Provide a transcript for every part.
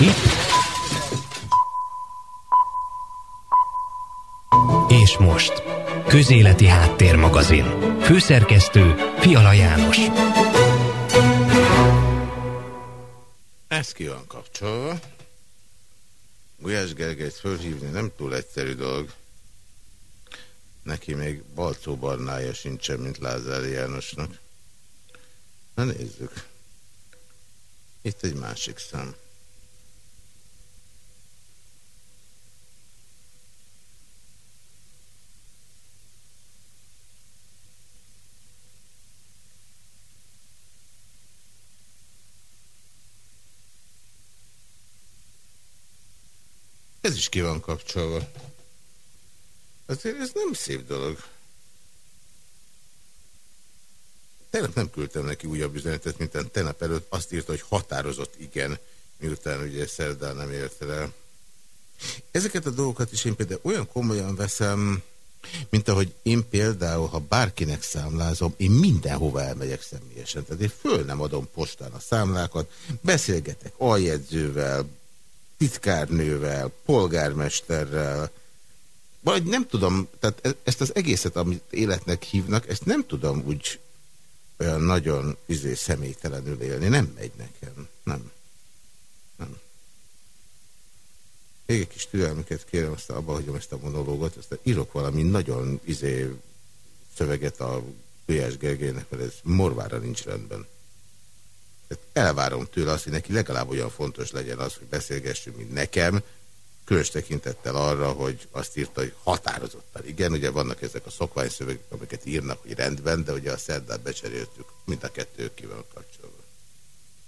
Itt. És most. Közéleti Háttérmagazin. Főszerkesztő Fiala János. Ez ki van kapcsolva. Gulyás Gergelyt fölhívni nem túl egyszerű dolog. Neki még balcó barnája sincsen, mint Lázár Jánosnak. Na nézzük. Itt egy másik szám. Ez is ki van kapcsolva. Azért ez nem szép dolog. Tegnap nem küldtem neki újabb üzenetet, mint tegnap előtt azt írta, hogy határozott igen, miután ugye szerdán nem érte el. Ezeket a dolgokat is én például olyan komolyan veszem, mint ahogy én például, ha bárkinek számlázom, én mindenhova elmegyek személyesen. Tehát én föl nem adom postán a számlákat, beszélgetek aljegyzővel, titkárnővel, polgármesterrel, vagy nem tudom, tehát e- ezt az egészet, amit életnek hívnak, ezt nem tudom úgy olyan nagyon izé személytelenül élni. Nem megy nekem. Nem. Nem. Még egy kis türelmüket kérem, aztán abba hagyom ezt a monológot, aztán írok valami nagyon izé szöveget a Gulyás Gergelynek, mert ez morvára nincs rendben. Elvárom tőle azt, hogy neki legalább olyan fontos legyen az, hogy beszélgessünk, mint nekem, különös tekintettel arra, hogy azt írta, hogy határozottan. Igen, ugye vannak ezek a szokványszövegek, amiket írnak, hogy rendben, de ugye a szerdát becseréltük, mind a kettő ki van kapcsolva.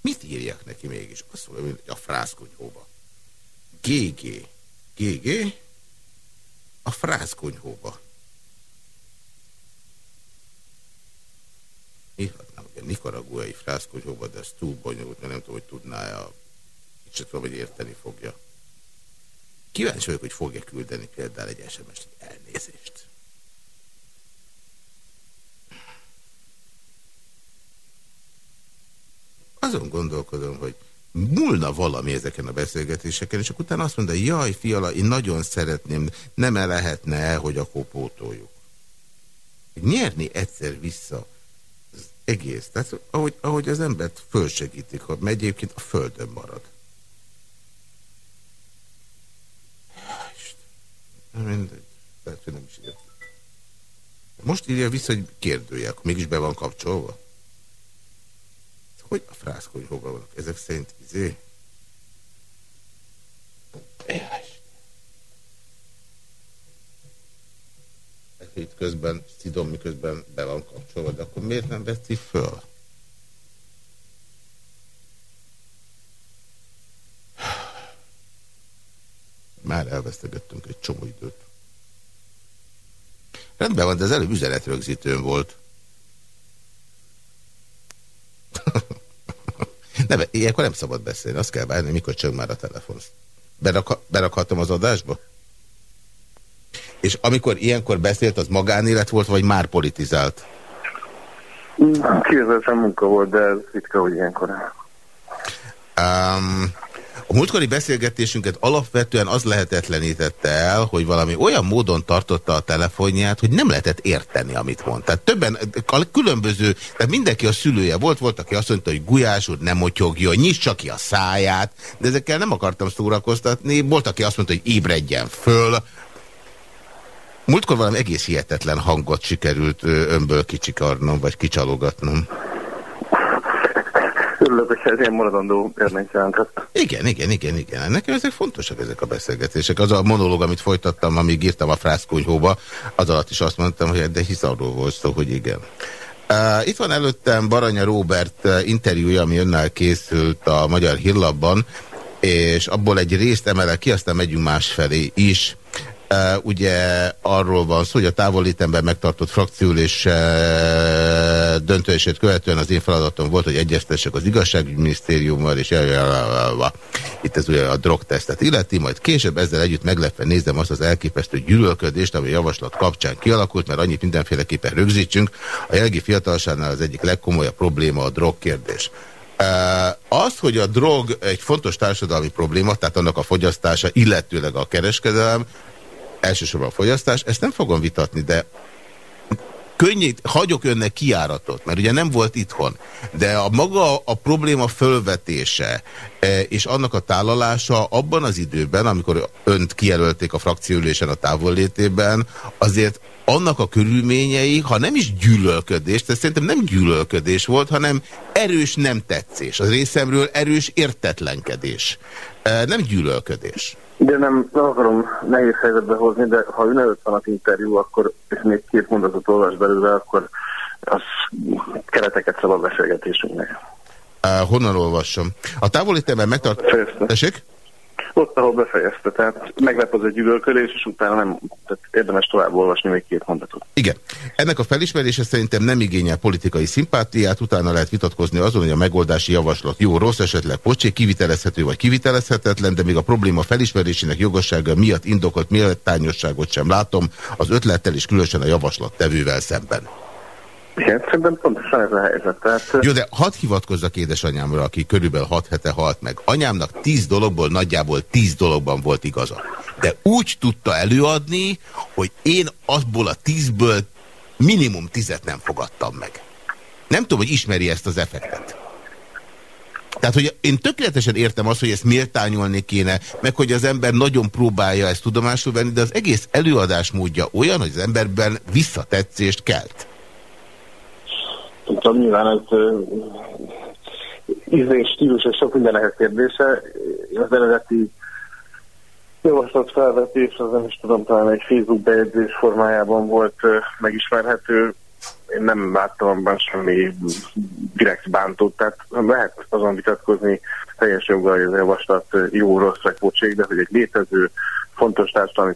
Mit írjak neki mégis? Azt mondom, hogy a frászkonyhóba. GG. GG? A frászkonyhóba. A nikaraguai frászkonyhóba, de ez túl bonyolult, mert nem tudom, hogy tudná-e a... Kicsit tudom, hogy érteni fogja. Kíváncsi vagyok, hogy fogja küldeni például egy SMS-t, elnézést. Azon gondolkodom, hogy múlna valami ezeken a beszélgetéseken, és akkor utána azt mondja, jaj, fiala, én nagyon szeretném, nem -e lehetne el, hogy akkor pótoljuk. Nyerni egyszer vissza egész, tehát ahogy, ahogy az embert fölsegítik, hogy egyébként a földön marad. Mindegy. Lehet, hogy nem is érti. Most írja vissza, hogy kérdője, akkor mégis be van kapcsolva? Hogy a frászkony hova vannak? Ezek szerint izé? Itt közben, Szidom miközben be van kapcsolva, de akkor miért nem veszi föl? Már elvesztegettünk egy csomó időt. Rendben van, de az előbb üzenetrögzítőn volt. nem, ilyenkor nem szabad beszélni, azt kell várni, mikor csöng már a telefon. Berak, berakhatom az adásba? És amikor ilyenkor beszélt, az magánélet volt, vagy már politizált? Kérdezem munka volt, de ez ritka, hogy ilyenkor. Um, a múltkori beszélgetésünket alapvetően az lehetetlenítette el, hogy valami olyan módon tartotta a telefonját, hogy nem lehetett érteni, amit mond. Tehát többen, különböző, tehát mindenki a szülője volt, volt, aki azt mondta, hogy Gulyás úr nem motyogjon, nyissa ki a száját, de ezekkel nem akartam szórakoztatni. Volt, aki azt mondta, hogy ébredjen föl. Múltkor valami egész hihetetlen hangot sikerült önből kicsikarnom, vagy kicsalogatnom. Örülök, hogy ez ilyen maradandó élményt jelentett. Igen, igen, igen, igen. Nekem ezek fontosak, ezek a beszélgetések. Az a monológ, amit folytattam, amíg írtam a frászkonyhóba, az alatt is azt mondtam, hogy de hisz arról volt szó, hogy igen. Uh, itt van előttem Baranya Róbert interjúja, ami önnel készült a Magyar Hírlapban, és abból egy részt emelek ki, aztán megyünk másfelé is. Ugye arról van szó, hogy a távolítemben megtartott frakciülés uh, követően az én feladatom volt, hogy egyeztessek az igazságügyminisztériummal, és itt ez ugye a drogtesztet illeti, majd később ezzel együtt meglepve nézem azt az elképesztő gyűlölködést, ami a javaslat kapcsán kialakult, mert annyit mindenféleképpen rögzítsünk. A jelgi fiatalságnál az egyik legkomolyabb probléma a drogkérdés. Az, hogy a drog egy fontos társadalmi probléma, tehát annak a fogyasztása, illetőleg a kereskedelem, elsősorban a fogyasztás, ezt nem fogom vitatni, de könnyít, hagyok önnek kiáratot, mert ugye nem volt itthon, de a maga a probléma fölvetése e, és annak a tálalása abban az időben, amikor önt kijelölték a frakcióülésen a távollétében, azért annak a körülményei, ha nem is gyűlölködés, tehát szerintem nem gyűlölködés volt, hanem erős nem tetszés. Az részemről erős értetlenkedés. E, nem gyűlölködés. De nem, nem akarom nehéz helyzetbe hozni, de ha ön előtt van az interjú, akkor, és még két mondatot olvas belőle, akkor az kereteket szabad beszélgetésünknek. Uh, honnan olvassam? A távolítemben megtart... Tessék? Ott, ahol befejezte, tehát meglep az egy üvölkölés, és utána nem, tehát érdemes tovább olvasni még két mondatot. Igen. Ennek a felismerése szerintem nem igényel politikai szimpátiát, utána lehet vitatkozni azon, hogy a megoldási javaslat jó, rossz, esetleg pocsék, kivitelezhető vagy kivitelezhetetlen, de még a probléma felismerésének jogossága miatt indokolt méltányosságot sem látom az ötlettel és különösen a javaslat tevővel szemben. Igen, szerintem pontosan ez a helyzet. Tehát... Jó, de hadd hivatkozzak édesanyámra, aki körülbelül hat hete halt meg. Anyámnak tíz dologból nagyjából tíz dologban volt igaza. De úgy tudta előadni, hogy én azból a tízből minimum tizet nem fogadtam meg. Nem tudom, hogy ismeri ezt az effektet. Tehát, hogy én tökéletesen értem azt, hogy ezt méltányolni kéne, meg hogy az ember nagyon próbálja ezt tudomásul venni, de az egész előadás módja olyan, hogy az emberben visszatetszést kelt nem tudom, nyilván ez ízlés, stílus és sok mindenek kérdése. Az eredeti javaslat felvetés, az nem is tudom, talán egy Facebook bejegyzés formájában volt megismerhető. Én nem láttam abban semmi direkt bántót, tehát lehet azon vitatkozni teljes joggal, hogy ez a javaslat jó, rossz vagy pocség, de hogy egy létező fontos társadalmi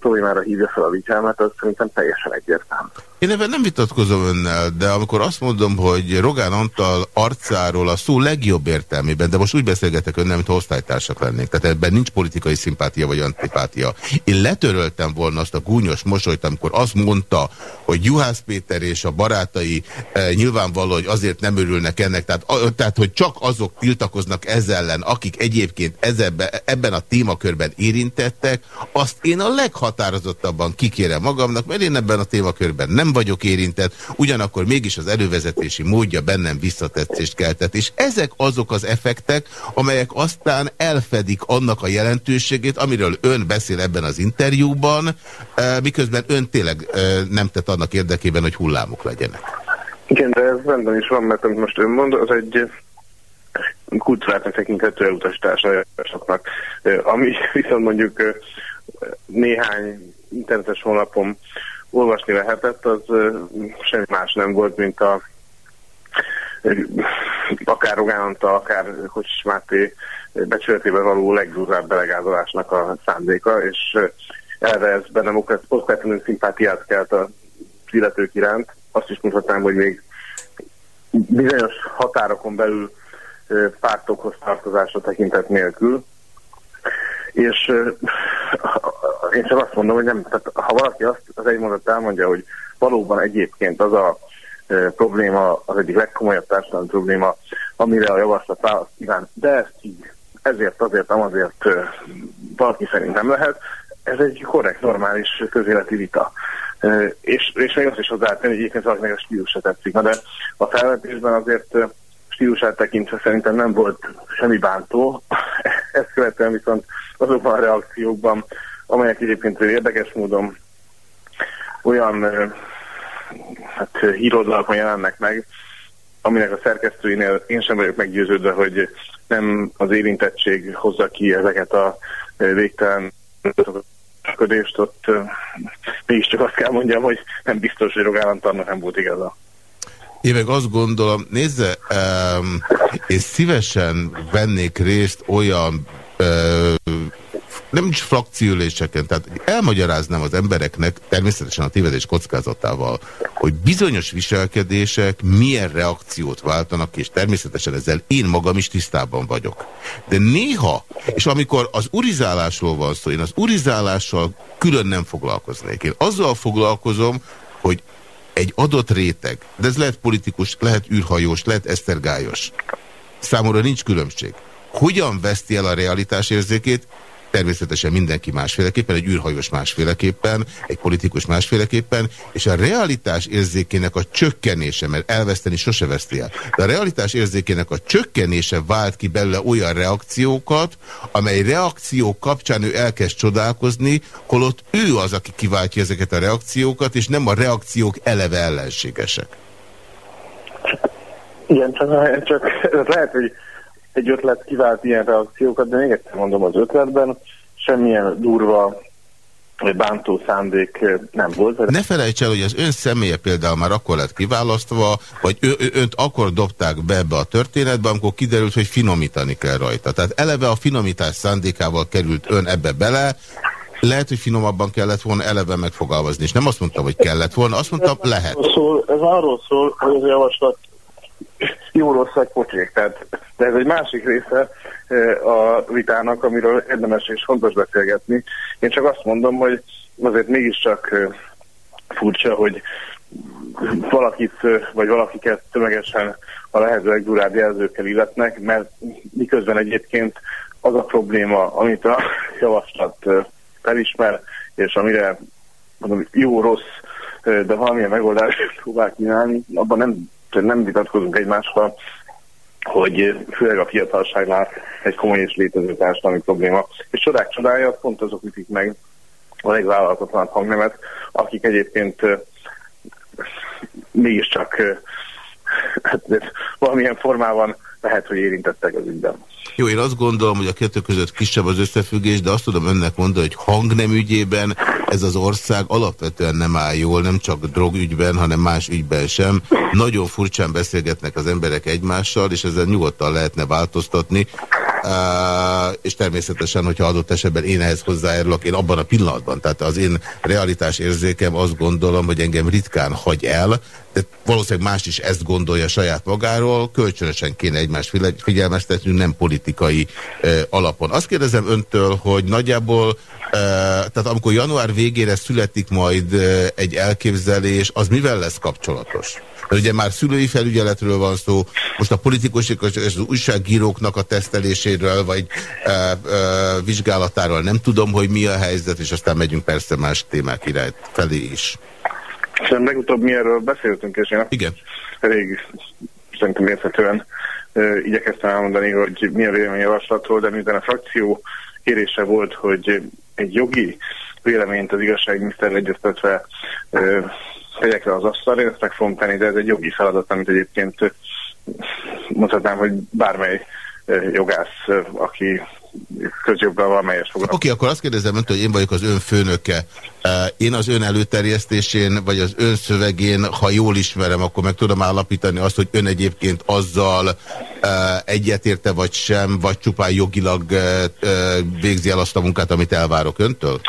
problémára hívja fel a vigyelmet, az szerintem teljesen egyértelmű. Én ebben nem vitatkozom önnel, de amikor azt mondom, hogy Rogán Antal arcáról a szó legjobb értelmében, de most úgy beszélgetek önnel, mint osztálytársak lennénk, tehát ebben nincs politikai szimpátia vagy antipátia. Én letöröltem volna azt a gúnyos mosolyt, amikor azt mondta, hogy Juhász Péter és a barátai e, nyilvánvaló, hogy azért nem örülnek ennek, tehát, a, tehát hogy csak azok tiltakoznak ezzel ellen, akik egyébként ezebbe, ebben a témakörben érintettek, azt én a leghatározottabban kikérem magamnak, mert én ebben a témakörben nem vagyok érintett, ugyanakkor mégis az elővezetési módja bennem visszatetszést keltett. És ezek azok az effektek, amelyek aztán elfedik annak a jelentőségét, amiről ön beszél ebben az interjúban, eh, miközben ön tényleg eh, nem tett annak érdekében, hogy hullámok legyenek. Igen, de ez rendben is van, mert amit most ön mond, az egy kultúrátnak tekinthető elutasítás a javaslatnak. Eh, ami viszont mondjuk néhány internetes honlapom olvasni lehetett, az semmi más nem volt, mint a akár Rogánta, akár Kocsis Máté becsületébe való legdurvább belegázolásnak a szándéka, és erre ez bennem okvetlenül szimpátiát kelt a illetők iránt. Azt is mondhatnám, hogy még bizonyos határokon belül pártokhoz tartozásra tekintet nélkül. És én csak azt mondom, hogy nem, tehát ha valaki azt az egy mondat elmondja, hogy valóban egyébként az a probléma, az egyik legkomolyabb társadalmi probléma, amire a javaslat választ kíván, de ezt így, ezért, azért, nem azért valaki szerint nem lehet, ez egy korrekt, normális közéleti vita. És, és még azt is hozzátenni, hogy egyébként valakinek a stílusa tetszik. Na de a felvetésben azért stílusát tekintve szerintem nem volt semmi bántó. Ezt követően viszont azokban a reakciókban, amelyek egyébként érdekes módon olyan hát, híroldalakon jelennek meg, aminek a szerkesztőinél én sem vagyok meggyőződve, hogy nem az érintettség hozza ki ezeket a végtelen ködést, ott mégiscsak azt kell mondjam, hogy nem biztos, hogy rogállamtarnak nem volt igaza. Én meg azt gondolom, nézze, um, én szívesen vennék részt olyan um, nem is frakciüléseken, tehát elmagyaráznám az embereknek, természetesen a tévedés kockázatával, hogy bizonyos viselkedések milyen reakciót váltanak, és természetesen ezzel én magam is tisztában vagyok. De néha, és amikor az urizálásról van szó, én az urizálással külön nem foglalkoznék. Én azzal foglalkozom, hogy egy adott réteg, de ez lehet politikus, lehet űrhajós, lehet esztergályos, számomra nincs különbség. Hogyan veszti el a realitás érzékét, természetesen mindenki másféleképpen, egy űrhajós másféleképpen, egy politikus másféleképpen, és a realitás érzékének a csökkenése, mert elveszteni sose veszti el, de a realitás érzékének a csökkenése vált ki belőle olyan reakciókat, amely reakciók kapcsán ő elkezd csodálkozni, holott ő az, aki kiváltja ezeket a reakciókat, és nem a reakciók eleve ellenségesek. Igen, csak, csak lehet, hogy egy ötlet kivált ilyen reakciókat, de még egyszer mondom, az ötletben semmilyen durva bántó szándék nem volt. Ne felejts el, hogy az ön személye például már akkor lett kiválasztva, vagy ő, ő, önt akkor dobták be ebbe a történetbe, amikor kiderült, hogy finomítani kell rajta. Tehát eleve a finomítás szándékával került ön ebbe bele, lehet, hogy finomabban kellett volna eleve megfogalmazni, és nem azt mondta, hogy kellett volna, azt mondta, lehet. Szól, ez arról szól, hogy ez a javaslat jó rossz vagy pocsék. Tehát, de ez egy másik része a vitának, amiről érdemes és fontos beszélgetni. Én csak azt mondom, hogy azért mégiscsak furcsa, hogy valakit, vagy valakiket tömegesen a lehető legdurább jelzőkkel illetnek, mert miközben egyébként az a probléma, amit a javaslat felismer, és amire mondom, jó-rossz, de valamilyen megoldást próbál kínálni, abban nem nem vitatkozunk egymással, hogy főleg a fiatalságnál egy komoly és létező társadalmi probléma. És csodák csodája, pont azok ütik meg a legvállalkotlanabb hangnemet, akik egyébként mégiscsak hát, valamilyen formában lehet, hogy érintettek az ügyben. Jó, én azt gondolom, hogy a kettő között kisebb az összefüggés, de azt tudom önnek mondani, hogy hangnem ügyében ez az ország alapvetően nem áll jól, nem csak drogügyben, hanem más ügyben sem. Nagyon furcsán beszélgetnek az emberek egymással, és ezzel nyugodtan lehetne változtatni. És természetesen, hogyha adott esetben én ehhez hozzájárulok, én abban a pillanatban, tehát az én realitás érzékem azt gondolom, hogy engem ritkán hagy el, de valószínűleg más is ezt gondolja saját magáról, kölcsönösen kéne egymást figyelmeztetnünk, nem politikai uh, alapon. Azt kérdezem öntől, hogy nagyjából, uh, tehát amikor január végére születik majd uh, egy elképzelés, az mivel lesz kapcsolatos? Mert ugye már szülői felügyeletről van szó, most a politikusok és az újságíróknak a teszteléséről, vagy e, e, vizsgálatáról nem tudom, hogy mi a helyzet, és aztán megyünk persze más témák irány felé is. Szerintem legutóbb mi erről beszéltünk, és én Igen. elég szerintem érthetően e, igyekeztem elmondani, hogy mi a véleményjavaslatról, de miután a frakció kérése volt, hogy egy jogi véleményt az igazságminiszter egyeztetve tegyek le az asztalra, én ezt meg fogom tenni, de ez egy jogi feladat, amit egyébként mondhatnám, hogy bármely jogász, aki közjoggal valamelyes foglalkozik. Oké, okay, akkor azt kérdezem öntől, hogy én vagyok az ön főnöke. Én az ön előterjesztésén, vagy az ön szövegén, ha jól ismerem, akkor meg tudom állapítani azt, hogy ön egyébként azzal egyetérte, vagy sem, vagy csupán jogilag végzi el azt a munkát, amit elvárok öntől?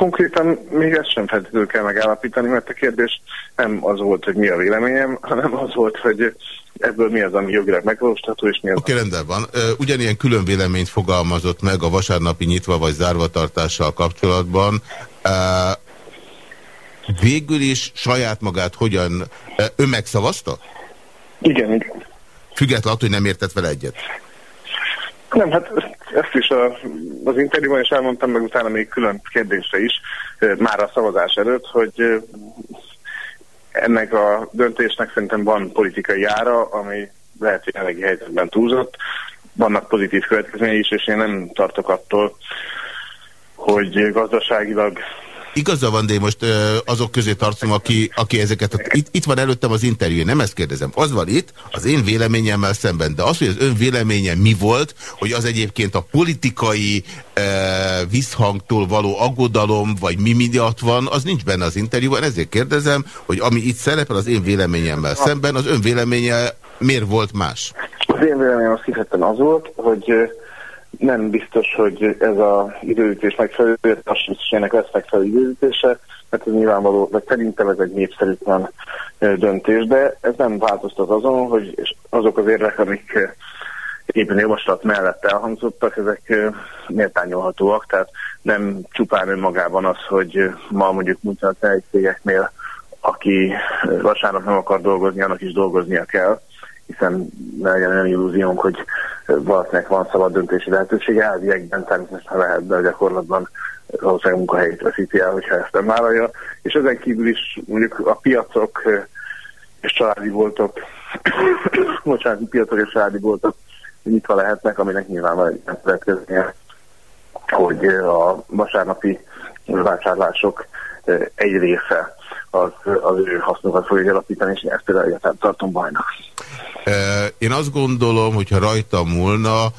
Konkrétan még ezt sem feltétlenül kell megállapítani, mert a kérdés nem az volt, hogy mi a véleményem, hanem az volt, hogy ebből mi az, ami jogilag megvalósítható, és mi az. Oké, okay, rendben van. Ugyanilyen külön véleményt fogalmazott meg a vasárnapi nyitva vagy zárvatartással kapcsolatban. Végül is saját magát hogyan... Ő megszavazta? Igen, igen. Függetlenül, hogy nem értett vele egyet? Nem, hát ezt is a, az interjúban is elmondtam, meg utána még külön kérdésre is, már a szavazás előtt, hogy ennek a döntésnek szerintem van politikai ára, ami lehet, hogy jelenlegi helyzetben túlzott. Vannak pozitív következményei is, és én nem tartok attól, hogy gazdaságilag Igaza van, de én most ö, azok közé tartom, aki, aki ezeket... A, itt, itt van előttem az interjú, nem ezt kérdezem. Az van itt, az én véleményemmel szemben. De az, hogy az ön véleménye mi volt, hogy az egyébként a politikai ö, visszhangtól való aggodalom, vagy mi miatt van, az nincs benne az interjúban. Ezért kérdezem, hogy ami itt szerepel az én véleményemmel szemben, az ön véleménye miért volt más? Az én véleményem az hihetetlen az volt, hogy nem biztos, hogy ez az időütés megfelelő, és ennek lesz megfelelő időütése, mert ez nyilvánvaló, vagy szerintem ez egy népszerűtlen döntés, de ez nem változtat azon, hogy azok az érvek, amik éppen javaslat mellett elhangzottak, ezek méltányolhatóak, tehát nem csupán önmagában az, hogy ma mondjuk multinacionális cégeknél, aki vasárnap nem akar dolgozni, annak is dolgoznia kell, hiszen ne legyen olyan illúziónk, hogy valakinek van szabad döntési lehetősége, elviekben természetesen lehet, de a gyakorlatban valószínűleg munkahelyét veszíti el, hogyha ezt nem vállalja. És ezen kívül is mondjuk a piacok és családi voltok, bocsánat, piacok és családi voltok nyitva lehetnek, aminek nyilván van egy következménye, hogy a vasárnapi vásárlások egy része az, az ő hasznokat fogja alapítani, és ezt például egyáltalán tartom bajnak. Én azt gondolom, hogyha rajta múlna,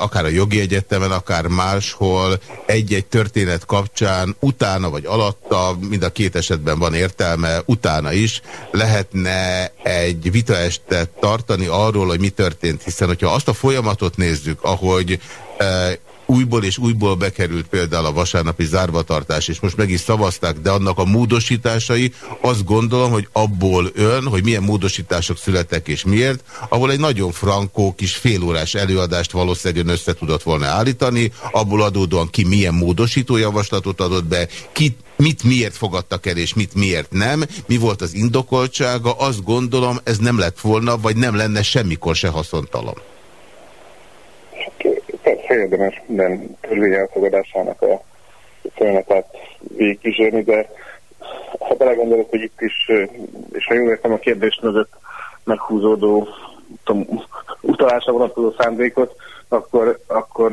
akár a jogi egyetemen, akár máshol, egy-egy történet kapcsán, utána vagy alatta, mind a két esetben van értelme, utána is, lehetne egy vitaestet tartani arról, hogy mi történt, hiszen hogyha azt a folyamatot nézzük, ahogy újból és újból bekerült például a vasárnapi zárvatartás, és most meg is szavazták, de annak a módosításai, azt gondolom, hogy abból ön, hogy milyen módosítások születtek és miért, ahol egy nagyon frankó kis félórás előadást valószínűleg össze tudott volna állítani, abból adódóan ki milyen módosító javaslatot adott be, ki mit miért fogadtak el, és mit miért nem, mi volt az indokoltsága, azt gondolom, ez nem lett volna, vagy nem lenne semmikor se haszontalan érdemes minden törvény elfogadásának a folyamatot végigkísérni, de ha belegondolok, hogy itt is, és ha jól értem a kérdés mögött meghúzódó tudom, utalásra vonatkozó szándékot, akkor, akkor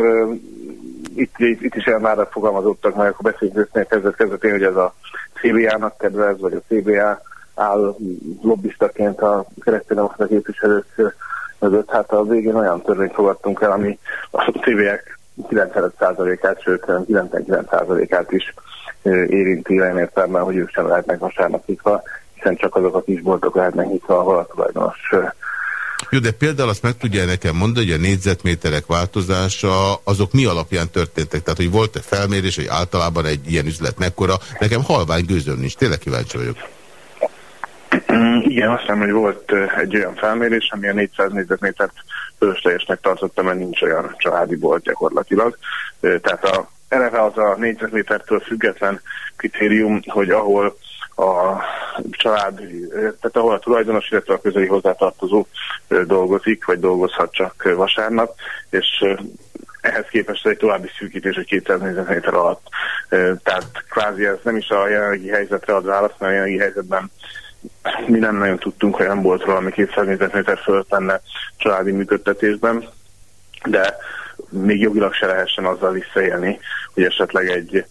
itt, itt, itt is elmára fogalmazottak meg, akkor beszélgetnék kezdet kezdetén, hogy ez a CBA-nak kedvez, vagy a CBA áll lobbistaként a kereszténydemokrata képviselők mögött, hát a végén olyan törvényt fogadtunk el, ami a TV-ek 95%-át, sőt 99%-át is érinti olyan értelemben, hogy ők sem lehetnek vasárnap nyitva, hiszen csak azok a kisboltok lehetnek nyitva, ahol a tulajdonos jó, de például azt meg tudja nekem mondani, hogy a négyzetméterek változása azok mi alapján történtek? Tehát, hogy volt-e felmérés, hogy általában egy ilyen üzlet mekkora? Nekem halvány gőzöm nincs, tényleg kíváncsi vagyok. Mm, igen, azt hiszem, hogy volt egy olyan felmérés, ami a 400 négyzetmétert fölöslegesnek tartotta, mert nincs olyan családi bolt gyakorlatilag. Tehát a, eleve az a négyzetmétertől független kritérium, hogy ahol a család, tehát ahol a tulajdonos, illetve a közeli hozzátartozó dolgozik, vagy dolgozhat csak vasárnap, és ehhez képest egy további szűkítés, hogy 200 négyzetméter alatt. Tehát kvázi ez nem is a jelenlegi helyzetre ad választ, mert a jelenlegi helyzetben mi nem nagyon tudtunk, hogy nem volt valami 200 négyzetméter fölött lenne családi működtetésben, de még jogilag se lehessen azzal visszaélni, hogy esetleg egy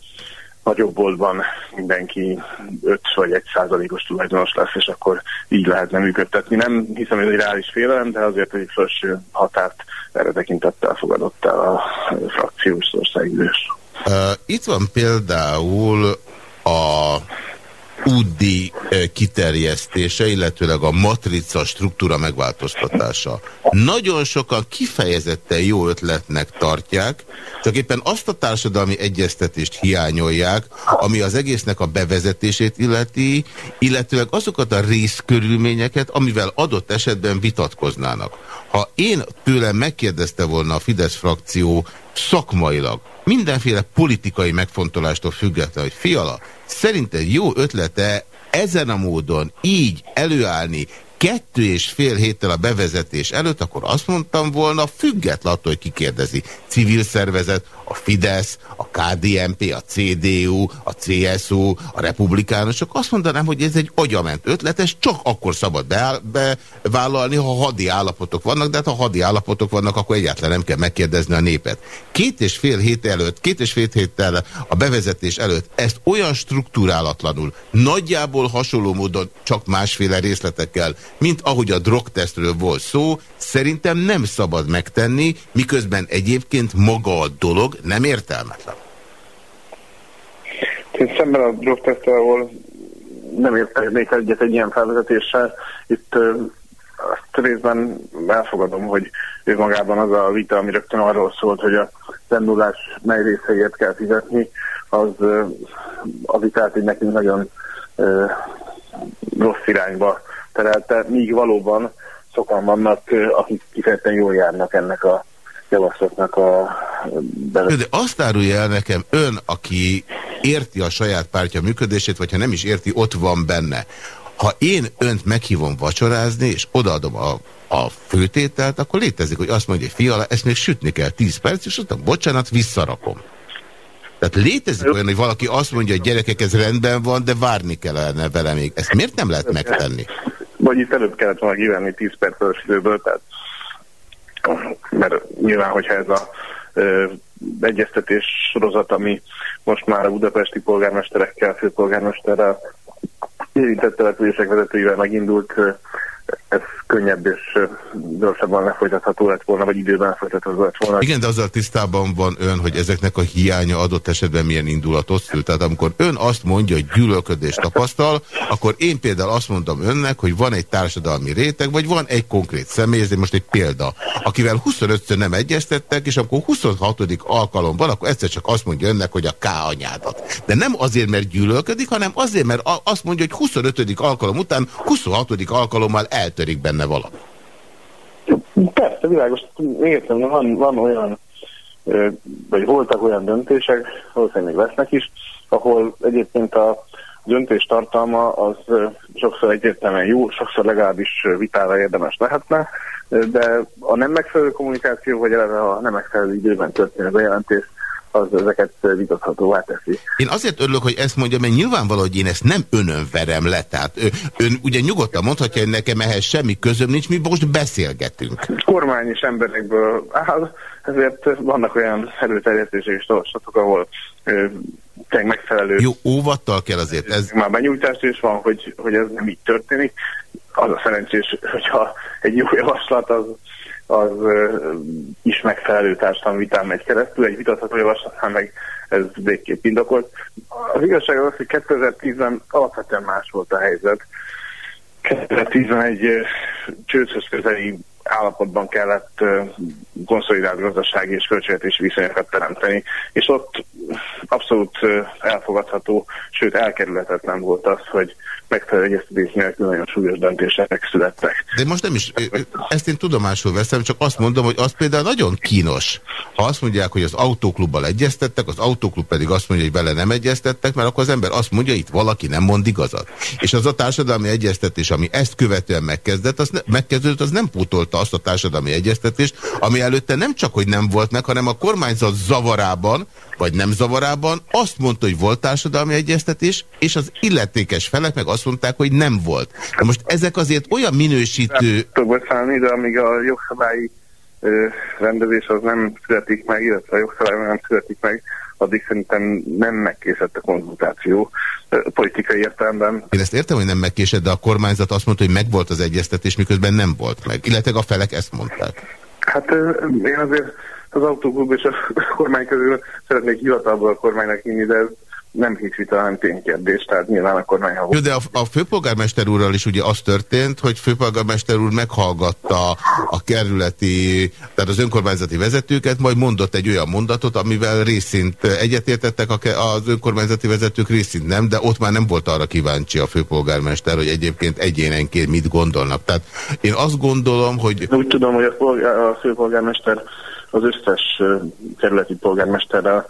nagyobb boltban mindenki 5 vagy 1 százalékos tulajdonos lesz, és akkor így lehetne működtetni. Nem hiszem, hogy ez egy reális félelem, de azért egy felső határt erre tekintettel fogadott el a frakciós országgyűlés. Uh, itt van például a útdi kiterjesztése, illetőleg a matrica struktúra megváltoztatása. Nagyon sokan kifejezetten jó ötletnek tartják, csak éppen azt a társadalmi egyeztetést hiányolják, ami az egésznek a bevezetését illeti, illetőleg azokat a részkörülményeket, amivel adott esetben vitatkoznának. Ha én tőlem megkérdezte volna a Fidesz frakció szakmailag, mindenféle politikai megfontolástól független, hogy fiala, szerinted jó ötlete ezen a módon így előállni kettő és fél héttel a bevezetés előtt, akkor azt mondtam volna, független attól, hogy kikérdezi. Civil szervezet, a Fidesz, a KDNP, a CDU, a CSU, a republikánusok, azt mondanám, hogy ez egy agyament ötletes, csak akkor szabad bevállalni, ha hadi állapotok vannak, de hát ha hadi állapotok vannak, akkor egyáltalán nem kell megkérdezni a népet. Két és fél hét előtt, két és fél héttel a bevezetés előtt ezt olyan struktúrálatlanul, nagyjából hasonló módon, csak másféle részletekkel, mint ahogy a drogtesztről volt szó, szerintem nem szabad megtenni, miközben egyébként maga a dolog nem értelmetlen. Én szemben a drogtesztel, nem értek egyet egy ilyen felvezetéssel, itt azt részben elfogadom, hogy ő magában az a vita, ami rögtön arról szólt, hogy a zendulás mely részeiért kell fizetni, az a vitát így nekünk nagyon rossz irányba terelte, míg valóban sokan vannak, akik kifejezetten jól járnak ennek a javaslatnak a De azt árulja el nekem ön, aki érti a saját pártja működését, vagy ha nem is érti, ott van benne. Ha én önt meghívom vacsorázni, és odaadom a a főtételt, akkor létezik, hogy azt mondja, hogy fiala, ezt még sütni kell 10 perc, és utána bocsánat, visszarakom. Tehát létezik olyan, hogy valaki azt mondja, hogy gyerekek, ez rendben van, de várni kellene vele még. Ezt miért nem lehet megtenni? Vagy itt előbb kellett volna kivenni 10 perces időből, tehát mert nyilván, hogyha ez a ö, egyeztetés sorozat, ami most már a budapesti polgármesterekkel, főpolgármesterrel, érintett települések vezetőivel megindult, ez könnyebb és gyorsabban lefolytatható lett volna, vagy időben lefolytatható lett volna. Igen, de azzal tisztában van ön, hogy ezeknek a hiánya adott esetben milyen indulatot szül. Tehát amikor ön azt mondja, hogy gyűlölködést tapasztal, akkor én például azt mondom önnek, hogy van egy társadalmi réteg, vagy van egy konkrét személy, ez most egy példa, akivel 25-ször nem egyeztettek, és akkor 26. alkalomban, akkor egyszer csak azt mondja önnek, hogy a K anyádat. De nem azért, mert gyűlölködik, hanem azért, mert azt mondja, hogy 25. alkalom után 26. alkalommal eltörik benne valami. Persze, világos, értem, van, van olyan, vagy voltak olyan döntések, valószínűleg még lesznek is, ahol egyébként a döntés tartalma az sokszor egyértelműen jó, sokszor legalábbis vitára érdemes lehetne, de a nem megfelelő kommunikáció, vagy eleve a nem megfelelő időben történő bejelentés, az ezeket vitathatóvá teszi. Én azért örülök, hogy ezt mondja, mert nyilvánvaló, hogy én ezt nem önön verem le. Tehát ön ugye nyugodtan mondhatja, hogy nekem ehhez semmi közöm nincs, mi most beszélgetünk. Kormány és emberekből áll, ezért vannak olyan előterjesztések és javaslatok, ahol tényleg megfelelő... Jó, óvattal kell azért. Ez... Már benyújtást is van, hogy, hogy ez nem így történik. Az a szerencsés, hogyha egy jó javaslat az az is megfelelő társadalmi vitán megy keresztül, egy vitatható javaslatán meg ez végképp indokolt. Az igazság az, hogy 2010-ben alapvetően más volt a helyzet. 2010-ben egy csődhöz közeli állapotban kellett konszolidált gazdasági és költségvetési viszonyokat teremteni, és ott abszolút elfogadható, sőt elkerülhetetlen volt az, hogy megfelelő egyeztetés nélkül nagyon súlyos döntések születtek. De most nem is, ezt én tudomásul veszem, csak azt mondom, hogy az például nagyon kínos. Ha azt mondják, hogy az autóklubbal egyeztettek, az autóklub pedig azt mondja, hogy vele nem egyeztettek, mert akkor az ember azt mondja, itt valaki nem mond igazat. És az a társadalmi egyeztetés, ami ezt követően megkezdett, az ne, megkezdődött, az nem pótolta azt a társadalmi egyeztetést, ami előtte nem csak, hogy nem volt meg, hanem a kormányzat zavarában, vagy nem zavarában azt mondta, hogy volt társadalmi egyeztetés, és az illetékes felek meg azt mondták, hogy nem volt. Na most ezek azért olyan minősítő... Tudok beszállni, de amíg a jogszabályi rendezés az nem születik meg, illetve a jogszabály nem születik meg, addig szerintem nem megkésett a konzultáció politikai értelemben. Én ezt értem, hogy nem megkésett, de a kormányzat azt mondta, hogy megvolt az egyeztetés, miközben nem volt meg. Illetve a felek ezt mondták. Hát én azért az autóklub és a kormány közül szeretnék hivatalból a kormánynak inni, de ez nem hitvita, hanem ténykérdés, tehát nyilván a kormány Jó, de a, a főpolgármester úrral is ugye az történt, hogy főpolgármester úr meghallgatta a kerületi, tehát az önkormányzati vezetőket, majd mondott egy olyan mondatot, amivel részint egyetértettek az önkormányzati vezetők, részint nem, de ott már nem volt arra kíváncsi a főpolgármester, hogy egyébként egyénenként mit gondolnak. Tehát én azt gondolom, hogy... Úgy tudom, hogy a, a főpolgármester az összes kerületi polgármesterrel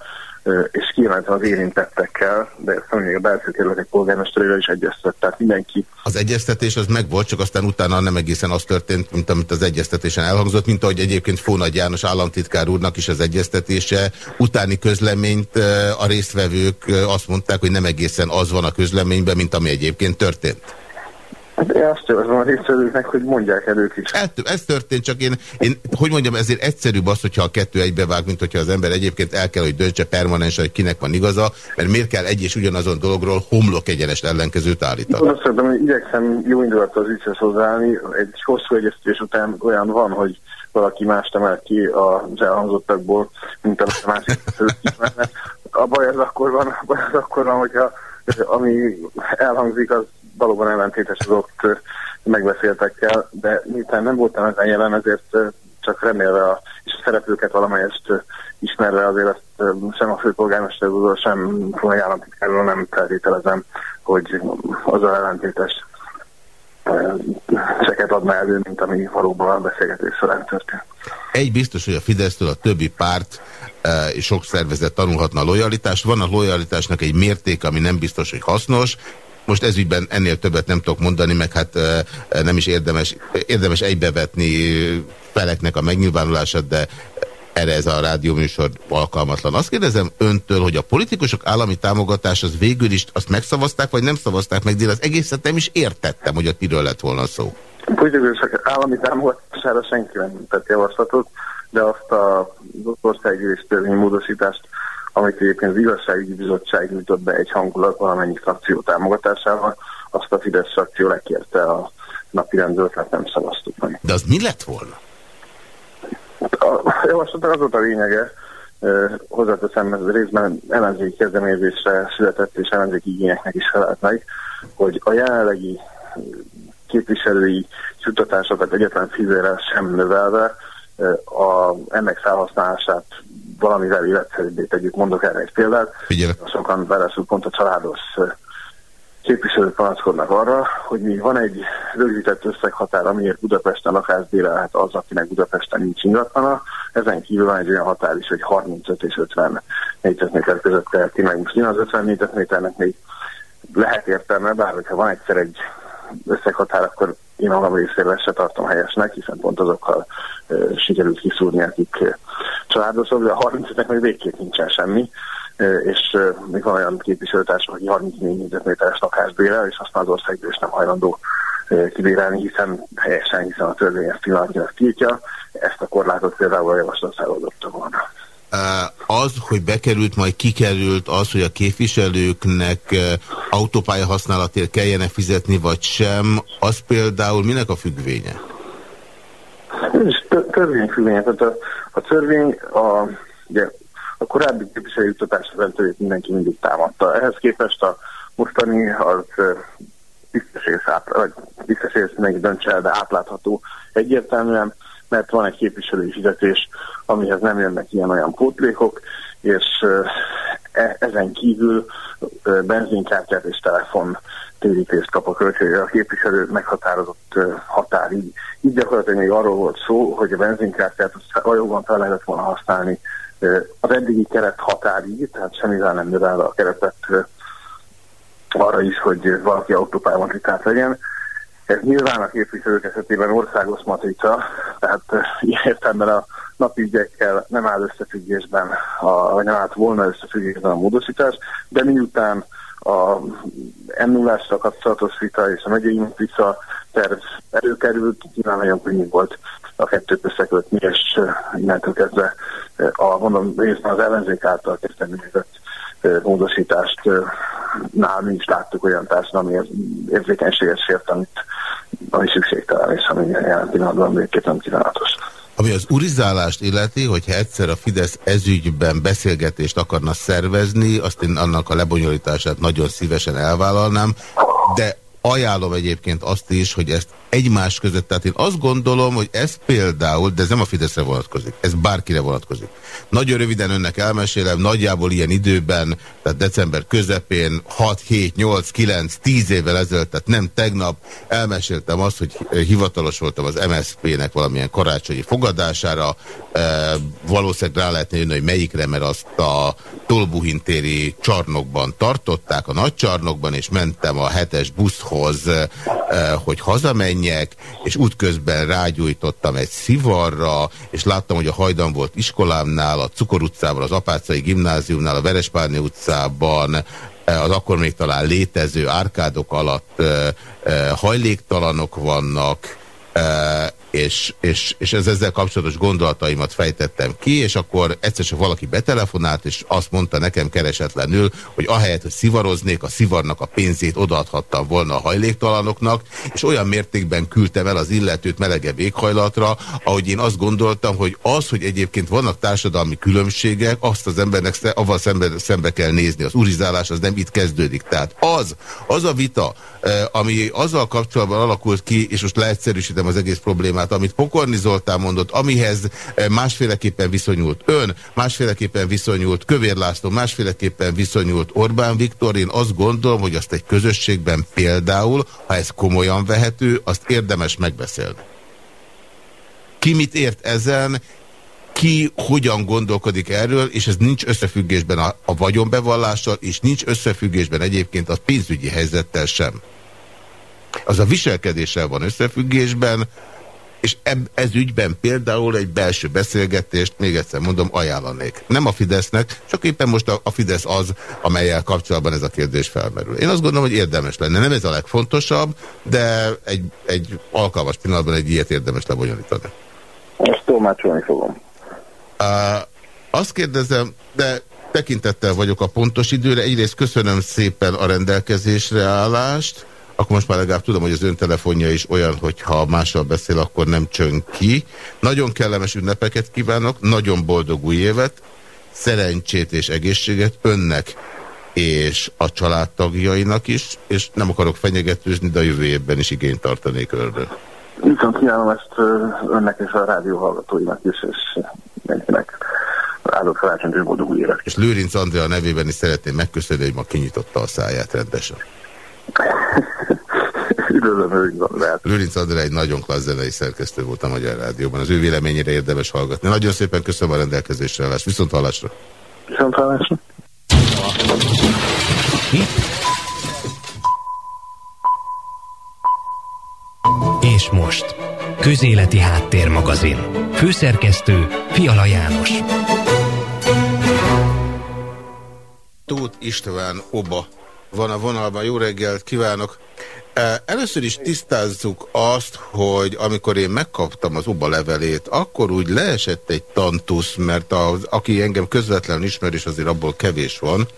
és kiemelten az érintettekkel, de ezt még a belső kerületek polgármesterével is egyeztet, tehát mindenki. Az egyeztetés az megvolt, csak aztán utána nem egészen az történt, mint amit az egyeztetésen elhangzott, mint ahogy egyébként Fónagy János államtitkár úrnak is az egyeztetése. Utáni közleményt a résztvevők azt mondták, hogy nem egészen az van a közleményben, mint ami egyébként történt. Hát én azt javaslom a résztvevőknek, hogy mondják el ők is. Ez, ez történt, csak én, én, hogy mondjam, ezért egyszerűbb az, hogyha a kettő egybevág, mint hogyha az ember egyébként el kell, hogy döntse permanensen, hogy kinek van igaza, mert miért kell egy és ugyanazon dologról homlok egyenes ellenkezőzőt állítani. Azt mondom, hogy igyekszem jó indulattal az ügyhez hozzáállni. Egy hosszú egyeztetés után olyan van, hogy valaki más emel ki az elhangzottakból, mint a másik A baj az akkor van, a baj az akkor van, hogyha ami elhangzik, az valóban ellentétes az ott megbeszéltekkel, de miután nem voltam ezen jelen, ezért csak remélve, a, és a szereplőket valamelyest ismerve azért ezt sem a főpolgármester úrról, sem a államtitkárról nem feltételezem, hogy az a ellentétes seket adna elő, mint ami valóban a beszélgetés során történt. Egy biztos, hogy a Fidesztől a többi párt és sok szervezet tanulhatna a lojalitást. Van a lojalitásnak egy mérték, ami nem biztos, hogy hasznos, most ezügyben ennél többet nem tudok mondani, meg hát nem is érdemes, érdemes egybevetni feleknek a megnyilvánulását, de erre ez a rádióműsor alkalmatlan. Azt kérdezem öntől, hogy a politikusok állami támogatás az végül is azt megszavazták, vagy nem szavazták meg, de az egészet nem is értettem, hogy ott miről lett volna szó. A politikusok állami támogatására senki nem tett javaslatot, de azt a országgyűlés törvény módosítást, amit egyébként az igazságügyi bizottság nyújtott be egy hangulat valamennyi frakció támogatásával, azt a Fidesz frakció lekérte a napi rendről, tehát nem szavaztuk meg. De az mi lett volna? A javaslatnak az volt a lényege, hozzáteszem, ez részben ellenzéki kezdeményezésre született és ellenzéki igényeknek is felelt meg, hogy a jelenlegi képviselői juttatásokat egyetlen fizére sem növelve a, ennek felhasználását valamivel életszerűbbé tegyük. Mondok erre egy példát. Figyelek. Sokan beleszül pont a családos képviselők panaszkodnak arra, hogy még van egy rögzített összeghatár, amiért Budapesten lakást bérelhet az, akinek Budapesten nincs ingatlana. Ezen kívül van egy olyan határ is, hogy 35 és 50 négyzetméter között teheti meg. Most az 50 négyzetméternek még lehet értelme, bár hogyha van egyszer egy összeghatár, akkor én magam részéről se tartom helyesnek, hiszen pont azokkal e, sikerült kiszúrni, akik családosok, de a 35-nek még végképp nincsen semmi és még van olyan képviselőtársam, aki 34 négyzetméteres lakást bérel, és aztán az országgyűlés nem hajlandó kibérelni, hiszen helyesen, hiszen a törvény ezt pillanatnyilag tiltja. Ezt a korlátot például a javaslat feloldotta volna. Az, hogy bekerült, majd kikerült, az, hogy a képviselőknek autópálya használatért kellene fizetni, vagy sem, az például minek a függvénye? Törvény függvénye. Tehát a, a törvény a, ugye, a korábbi képviselőjutatás rendszerét mindenki mindig támadta. Ehhez képest a mostani az biztos vagy biztos mindenki döntse el, de átlátható egyértelműen, mert van egy képviselői fizetés, amihez nem jönnek ilyen-olyan pótlékok, és e ezen kívül benzinkártyát és telefon térítést kap a költsége a képviselő meghatározott határig. Így gyakorlatilag még arról volt szó, hogy a benzinkártyát valóban fel lehetett volna használni az eddigi keret határig, tehát semmivel nem növelve a keretet arra is, hogy valaki autópályamatricát legyen. Ez nyilván a képviselők esetében országos matrica, tehát ilyen értelemben a napi ügyekkel nem áll összefüggésben, a, vagy nem állt volna összefüggésben a módosítás, de miután a m 0 kapcsolatos vita és a megyei matrica terv előkerült, nyilván nagyon könnyű volt a kettőt összekötni, és innentől kezdve a, mondom, részben az ellenzék által kezdeményezett módosítást nál mi is láttuk olyan társadalmi érzékenységet sért, amit, ami szükségtelen, és ami jelen pillanatban végképp nem kívánatos. Ami az urizálást illeti, hogyha egyszer a Fidesz ezügyben beszélgetést akarna szervezni, azt én annak a lebonyolítását nagyon szívesen elvállalnám, de ajánlom egyébként azt is, hogy ezt egymás között, tehát én azt gondolom, hogy ez például, de ez nem a Fideszre vonatkozik, ez bárkire vonatkozik. Nagyon röviden önnek elmesélem, nagyjából ilyen időben, tehát december közepén, 6, 7, 8, 9, 10 évvel ezelőtt, tehát nem tegnap, elmeséltem azt, hogy hivatalos voltam az MSZP-nek valamilyen karácsonyi fogadására, valószínűleg rá lehetne jönni, hogy melyikre, mert azt a Tolbuhintéri csarnokban tartották, a nagy csarnokban, és mentem a hetes buszhoz, hogy hazamenj, menjek, és útközben rágyújtottam egy szivarra, és láttam, hogy a hajdan volt iskolámnál, a Cukor utcában, az Apácai gimnáziumnál, a Verespárni utcában, az akkor még talán létező árkádok alatt hajléktalanok vannak, és, és, és ez ezzel kapcsolatos gondolataimat fejtettem ki, és akkor egyszer csak valaki betelefonált, és azt mondta nekem keresetlenül, hogy ahelyett, hogy szivaroznék, a szivarnak a pénzét odaadhattam volna a hajléktalanoknak, és olyan mértékben küldtem el az illetőt melegebb éghajlatra, ahogy én azt gondoltam, hogy az, hogy egyébként vannak társadalmi különbségek, azt az embernek avval szembe, szembe kell nézni. Az urizálás az nem itt kezdődik. Tehát az, az a vita, eh, ami azzal kapcsolatban alakult ki, és most leegyszerűsítem az egész problémát, problémát, amit Pokorni Zoltán mondott, amihez eh, másféleképpen viszonyult ön, másféleképpen viszonyult Kövér László, másféleképpen viszonyult Orbán Viktor, én azt gondolom, hogy azt egy közösségben például, ha ez komolyan vehető, azt érdemes megbeszélni. Ki mit ért ezen, ki hogyan gondolkodik erről, és ez nincs összefüggésben a, a vagyonbevallással, és nincs összefüggésben egyébként a pénzügyi helyzettel sem. Az a viselkedéssel van összefüggésben, és ez ügyben például egy belső beszélgetést, még egyszer mondom, ajánlanék. Nem a Fidesznek, csak éppen most a, a Fidesz az, amelyel kapcsolatban ez a kérdés felmerül. Én azt gondolom, hogy érdemes lenne. Nem ez a legfontosabb, de egy, egy alkalmas pillanatban egy ilyet érdemes lebonyolítani. Ezt tolmácsolni fogom. Uh, azt kérdezem, de tekintettel vagyok a pontos időre. Egyrészt köszönöm szépen a rendelkezésre állást, akkor most már legalább tudom, hogy az ön telefonja is olyan, hogy ha mással beszél, akkor nem csön ki. Nagyon kellemes ünnepeket kívánok, nagyon boldog új évet, szerencsét és egészséget önnek és a családtagjainak is, és nem akarok fenyegetőzni, de a jövő évben is igényt tartanék önről. Viszont kívánom ezt önnek és a rádió hallgatóinak is, és mindenkinek áldott karácsonyt és boldog új évet. És Lőrinc Andrea nevében is szeretném megköszönni, hogy ma kinyitotta a száját rendesen. Üdvözlöm, Lőrinc Andrát. Lőrinc egy nagyon klassz zenei szerkesztő volt a Magyar Rádióban. Az ő véleményére érdemes hallgatni. Nagyon szépen köszönöm a rendelkezésre állást. Viszont hallásra. Viszont hallásra. És most, Közéleti Háttérmagazin. Főszerkesztő Fiala János. Tóth István Oba van a vonalban. Jó reggelt kívánok! Először is tisztázzuk azt, hogy amikor én megkaptam az Oba levelét, akkor úgy leesett egy tantusz, mert az, aki engem közvetlenül ismer, és azért abból kevés van,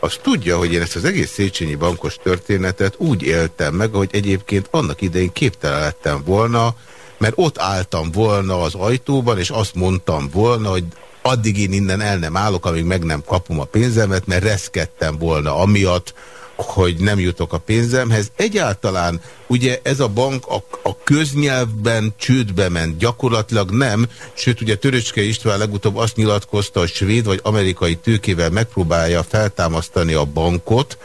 az tudja, hogy én ezt az egész Széchenyi bankos történetet úgy éltem meg, hogy egyébként annak idején képtelen lettem volna, mert ott álltam volna az ajtóban, és azt mondtam volna, hogy addig én innen el nem állok, amíg meg nem kapom a pénzemet, mert reszkedtem volna amiatt, hogy nem jutok a pénzemhez. Egyáltalán ugye ez a bank a, a köznyelvben csődbe ment, gyakorlatilag nem, sőt ugye Töröcske István legutóbb azt nyilatkozta, hogy svéd vagy amerikai tőkével megpróbálja feltámasztani a bankot,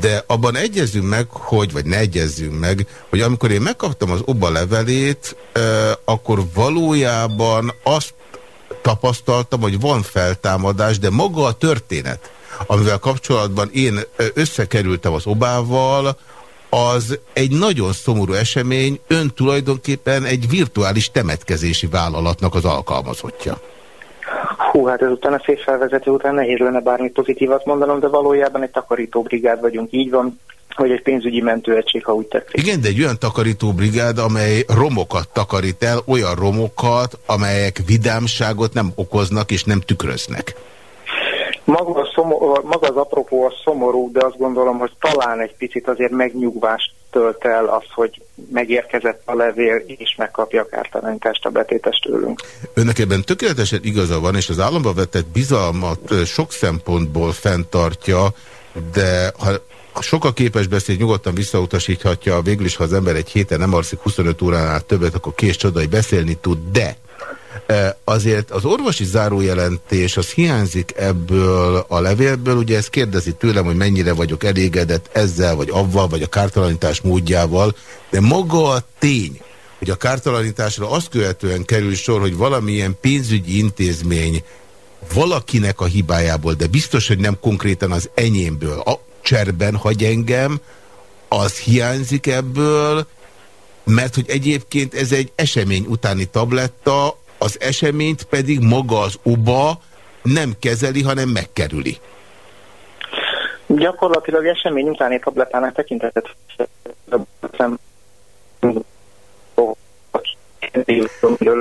de abban egyezünk meg, hogy, vagy ne egyezünk meg, hogy amikor én megkaptam az oba levelét, akkor valójában azt tapasztaltam, hogy van feltámadás, de maga a történet, amivel kapcsolatban én összekerültem az Obával, az egy nagyon szomorú esemény, ön tulajdonképpen egy virtuális temetkezési vállalatnak az alkalmazottja. Hú, hát ezután a szép felvezető után nehéz lenne bármi pozitívat mondanom, de valójában egy takarítóbrigád vagyunk, így van, vagy egy pénzügyi mentőegység, ha úgy tetszik. Igen, de egy olyan takarítóbrigád, amely romokat takarít el, olyan romokat, amelyek vidámságot nem okoznak és nem tükröznek. Maga, szomor, maga az apropó a szomorú, de azt gondolom, hogy talán egy picit azért megnyugvást tölt el az, hogy megérkezett a levél, és megkapja a kártalanítást a betétest tőlünk. Önnek ebben tökéletesen igaza van, és az államba vetett bizalmat sok szempontból fenntartja, de ha sok a képes beszéd, nyugodtan visszautasíthatja, végül is, ha az ember egy héten nem arszik 25 óránál többet, akkor kés csodai beszélni tud, de Azért az orvosi zárójelentés, az hiányzik ebből a levélből, ugye ez kérdezi tőlem, hogy mennyire vagyok elégedett ezzel, vagy avval, vagy a kártalanítás módjával, de maga a tény, hogy a kártalanításra azt követően kerül sor, hogy valamilyen pénzügyi intézmény valakinek a hibájából, de biztos, hogy nem konkrétan az enyémből, a cserben hagy engem, az hiányzik ebből, mert hogy egyébként ez egy esemény utáni tabletta, az eseményt pedig maga az OBA nem kezeli, hanem megkerüli. Gyakorlatilag esemény utáni tablettának tekintetet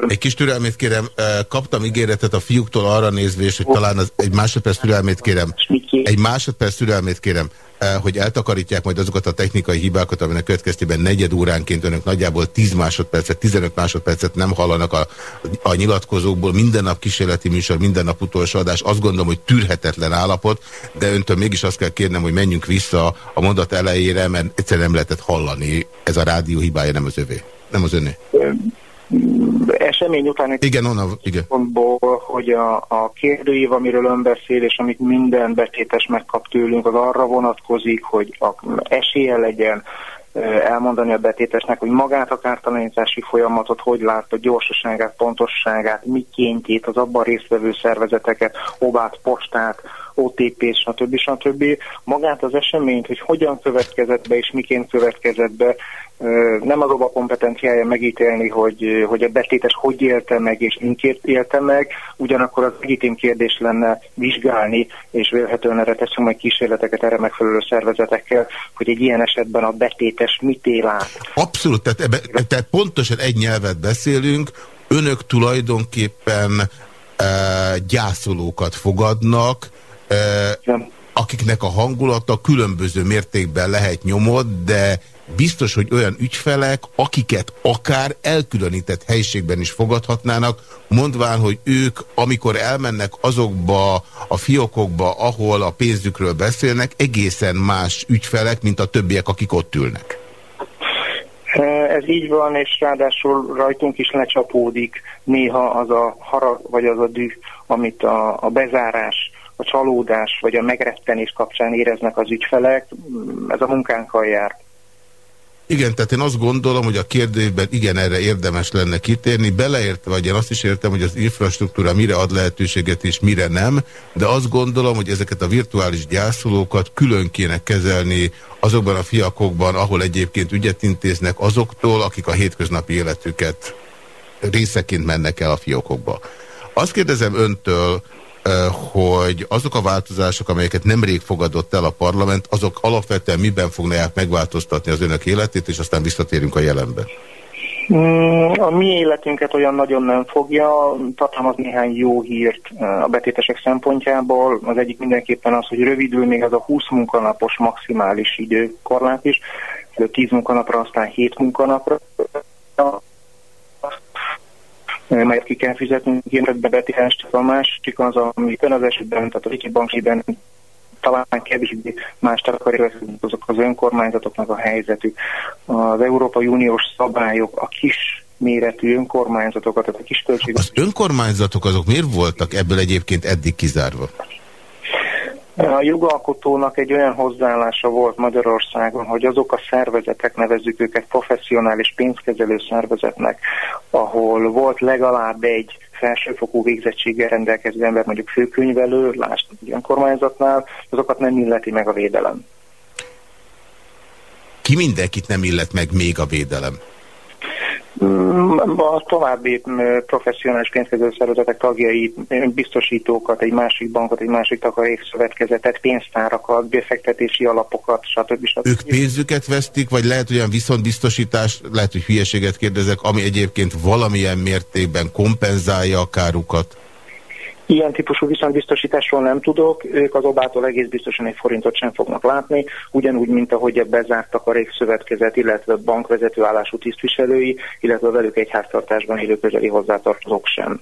egy kis türelmét kérem, kaptam ígéretet a fiúktól arra nézvés, hogy talán az, egy másodperc türelmét kérem. Egy másodperc türelmét kérem. Eh, hogy eltakarítják majd azokat a technikai hibákat, aminek következtében negyed óránként önök nagyjából 10 másodpercet, 15 másodpercet nem hallanak a, a nyilatkozókból. Minden nap kísérleti műsor, minden nap utolsó adás. Azt gondolom, hogy tűrhetetlen állapot, de öntől mégis azt kell kérnem, hogy menjünk vissza a mondat elejére, mert egyszerűen nem lehetett hallani. Ez a rádió hibája nem az övé. Nem az öné esemény után igen, onnan, igen. Pontból, hogy a, a kérdőív, amiről ön beszél, és amit minden betétes megkap tőlünk, az arra vonatkozik, hogy a esélye legyen elmondani a betétesnek, hogy magát a kártalanítási folyamatot hogy látta, gyorsaságát, pontosságát, mikéntjét, az abban résztvevő szervezeteket, obát, postát, OTP, stb. stb. Magát az eseményt, hogy hogyan következett be és miként következett be, nem az oba kompetenciája megítélni, hogy, hogy a betétes hogy élte meg és minkért élte meg, ugyanakkor az legitim kérdés lenne vizsgálni, és vélhetően erre teszünk meg kísérleteket erre megfelelő szervezetekkel, hogy egy ilyen esetben a betétes mit él át. Abszolút, tehát, ebbe, tehát pontosan egy nyelvet beszélünk, önök tulajdonképpen e, gyászolókat fogadnak, akiknek a hangulata különböző mértékben lehet nyomod, de biztos, hogy olyan ügyfelek, akiket akár elkülönített helységben is fogadhatnának, mondván, hogy ők, amikor elmennek azokba a fiókokba, ahol a pénzükről beszélnek, egészen más ügyfelek, mint a többiek, akik ott ülnek. Ez így van, és ráadásul rajtunk is lecsapódik néha az a harag, vagy az a düh, amit a, a bezárás, a csalódás, vagy a megrettenés kapcsán éreznek az ügyfelek. Ez a munkánkkal jár. Igen, tehát én azt gondolom, hogy a kérdésben igen erre érdemes lenne kitérni, beleértve, vagy én azt is értem, hogy az infrastruktúra mire ad lehetőséget és mire nem, de azt gondolom, hogy ezeket a virtuális gyászolókat külön kéne kezelni azokban a fiakokban, ahol egyébként ügyet intéznek azoktól, akik a hétköznapi életüket részeként mennek el a fiókokba. Azt kérdezem öntől, hogy azok a változások, amelyeket nemrég fogadott el a parlament, azok alapvetően miben fognak megváltoztatni az önök életét, és aztán visszatérünk a jelenbe. Mm, a mi életünket olyan nagyon nem fogja, tartalmaz néhány jó hírt a betétesek szempontjából. Az egyik mindenképpen az, hogy rövidül még az a 20 munkanapos maximális időkorlát is, 10 munkanapra, aztán 7 munkanapra melyet ki kell fizetnünk, ilyen bebetéhást. A másik az, ami ön az esetben, tehát a Viki Bankében talán kevésbé más akarja, azok az önkormányzatoknak a helyzetük. Az Európai Uniós szabályok a kis méretű önkormányzatokat, tehát a kis költségek. Az önkormányzatok azok miért voltak ebből egyébként eddig kizárva? A jogalkotónak egy olyan hozzáállása volt Magyarországon, hogy azok a szervezetek, nevezzük őket professzionális pénzkezelő szervezetnek, ahol volt legalább egy felsőfokú végzettséggel rendelkező ember, mondjuk főkönyvelő, lásd egy önkormányzatnál, azokat nem illeti meg a védelem. Ki mindenkit nem illet meg még a védelem? Mm, a további mm, professzionális pénzkezelő szervezetek tagjai, biztosítókat, egy másik bankot, egy másik takarékszövetkezetet, pénztárakat, befektetési alapokat, stb. stb. Ők pénzüket vesztik, vagy lehet olyan viszontbiztosítás, lehet, hogy hülyeséget kérdezek, ami egyébként valamilyen mértékben kompenzálja a kárukat? Ilyen típusú viszontbiztosításról nem tudok, ők az obától egész biztosan egy forintot sem fognak látni, ugyanúgy, mint ahogy a bezártak a régszövetkezet, illetve bankvezető állású tisztviselői, illetve velük egy háztartásban élő közeli hozzátartozók sem.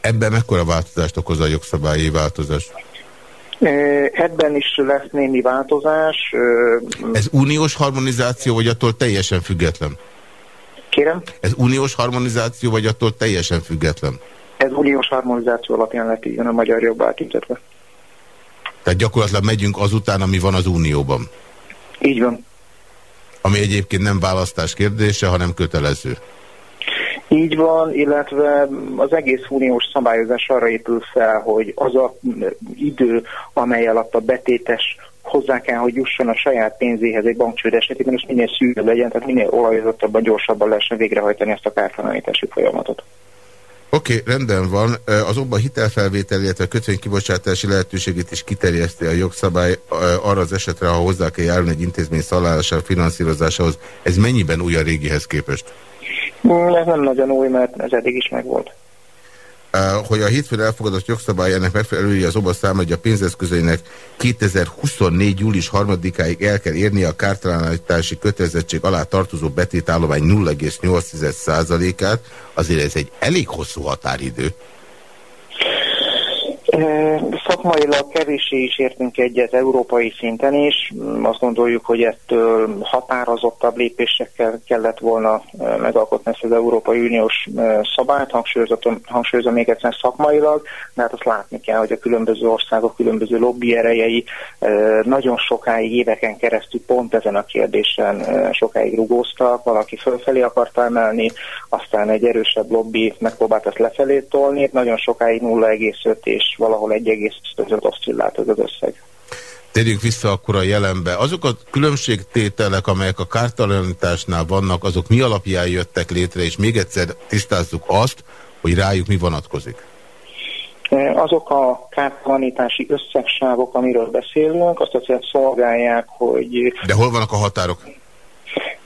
Ebben mekkora változást okoz a jogszabályi változás? Ebben is lesz némi változás. Ez uniós harmonizáció, vagy attól teljesen független? Kérem? Ez uniós harmonizáció, vagy attól teljesen független? Ez uniós harmonizáció alapján lett így a magyar jogba átültetve. Tehát gyakorlatilag megyünk azután, ami van az unióban. Így van. Ami egyébként nem választás kérdése, hanem kötelező. Így van, illetve az egész uniós szabályozás arra épül fel, hogy az a idő, amely alatt a betétes hozzá kell, hogy jusson a saját pénzéhez egy bankcsőd esetében, és minél szűrőbb legyen, tehát minél olajozottabban, gyorsabban lehessen végrehajtani ezt a kártalanítási folyamatot. Oké, okay, rendben van. Az obba hitelfelvétel, illetve kötvénykibocsátási lehetőségét is kiterjeszti a jogszabály arra az esetre, ha hozzá kell járni egy intézmény szallálására, finanszírozásához. Ez mennyiben új a régihez képest? Mm, ez nem nagyon új, mert ez eddig is megvolt hogy a hétfőn elfogadott jogszabály ennek megfelelői az OBA száma, hogy a pénzeszközeinek 2024. július 3-áig el kell érni a kártalanítási kötelezettség alá tartozó betétállomány 0,8%-át, azért ez egy elég hosszú határidő. Szakmailag kevéssé is értünk egyet európai szinten is. Azt gondoljuk, hogy ettől határozottabb lépésekkel kellett volna megalkotni ezt az Európai Uniós szabályt, hangsúlyozom, hangsúlyozom még egyszer szakmailag, hát azt látni kell, hogy a különböző országok különböző lobby erejei nagyon sokáig, éveken keresztül pont ezen a kérdésen sokáig rugóztak, valaki fölfelé akarta emelni, aztán egy erősebb lobby megpróbált ezt lefelé tolni, nagyon sokáig 0,5 és valahol 1,5 oszcillált ez az összeg. Térjünk vissza akkor a jelenbe. Azok a különbségtételek, amelyek a kártalanításnál vannak, azok mi alapján jöttek létre, és még egyszer tisztázzuk azt, hogy rájuk mi vonatkozik? E, azok a kártalanítási összegsávok, amiről beszélünk, azt azért szolgálják, hogy... De hol vannak a határok?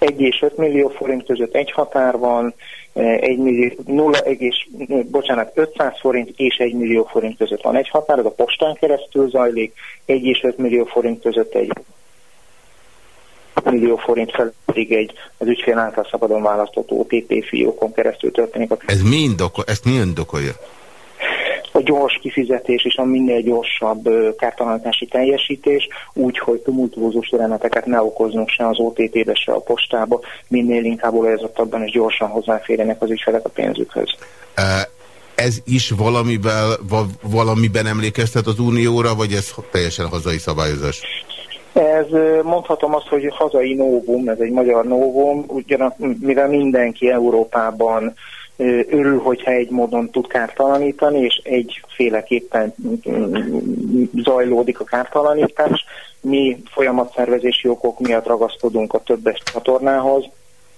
1 és 5 millió forint között egy határ van, 1 millió, 0, egész, bocsánat, 500 forint és 1 millió forint között van egy határ, ez a postán keresztül zajlik, 1 és 5 millió forint között egy millió forint fel egy az ügyfél által szabadon választott OTP fiókon keresztül történik. Ez mi indokol, ezt mi indokolja? A gyors kifizetés és a minél gyorsabb kártalanítási teljesítés, úgy, hogy tumultuózus jeleneteket ne okoznunk se az OTT-be, se a postába, minél inkább olajozottabban és gyorsan hozzáférjenek az ügyfelek a pénzükhöz. Ez is valamiben, valamiben emlékeztet az Unióra, vagy ez teljesen hazai szabályozás? Ez mondhatom azt, hogy hazai novum, ez egy magyar novum, ugyanak, mivel mindenki Európában örül, hogyha egy módon tud kártalanítani, és egyféleképpen zajlódik a kártalanítás. Mi folyamatszervezési okok miatt ragaszkodunk a többes csatornához,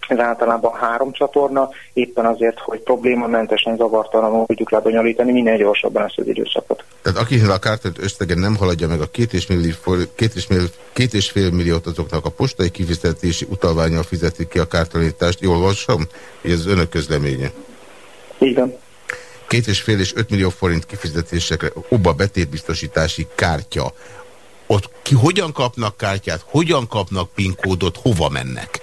ez általában három csatorna, éppen azért, hogy problémamentesen, zavartalanul tudjuk lebonyolítani minél gyorsabban ezt az időszakot. Tehát akinek a kártát összegen nem haladja meg a két és, millió, két, és millió, két és fél milliót azoknak a postai kifizetési utalványal fizetik ki a kártalanítást, jól olvasom, ez az önök közleménye. Igen. Két és fél és öt millió forint kifizetésekre oba betétbiztosítási kártya. Ott ki hogyan kapnak kártyát, hogyan kapnak PIN kódot, hova mennek?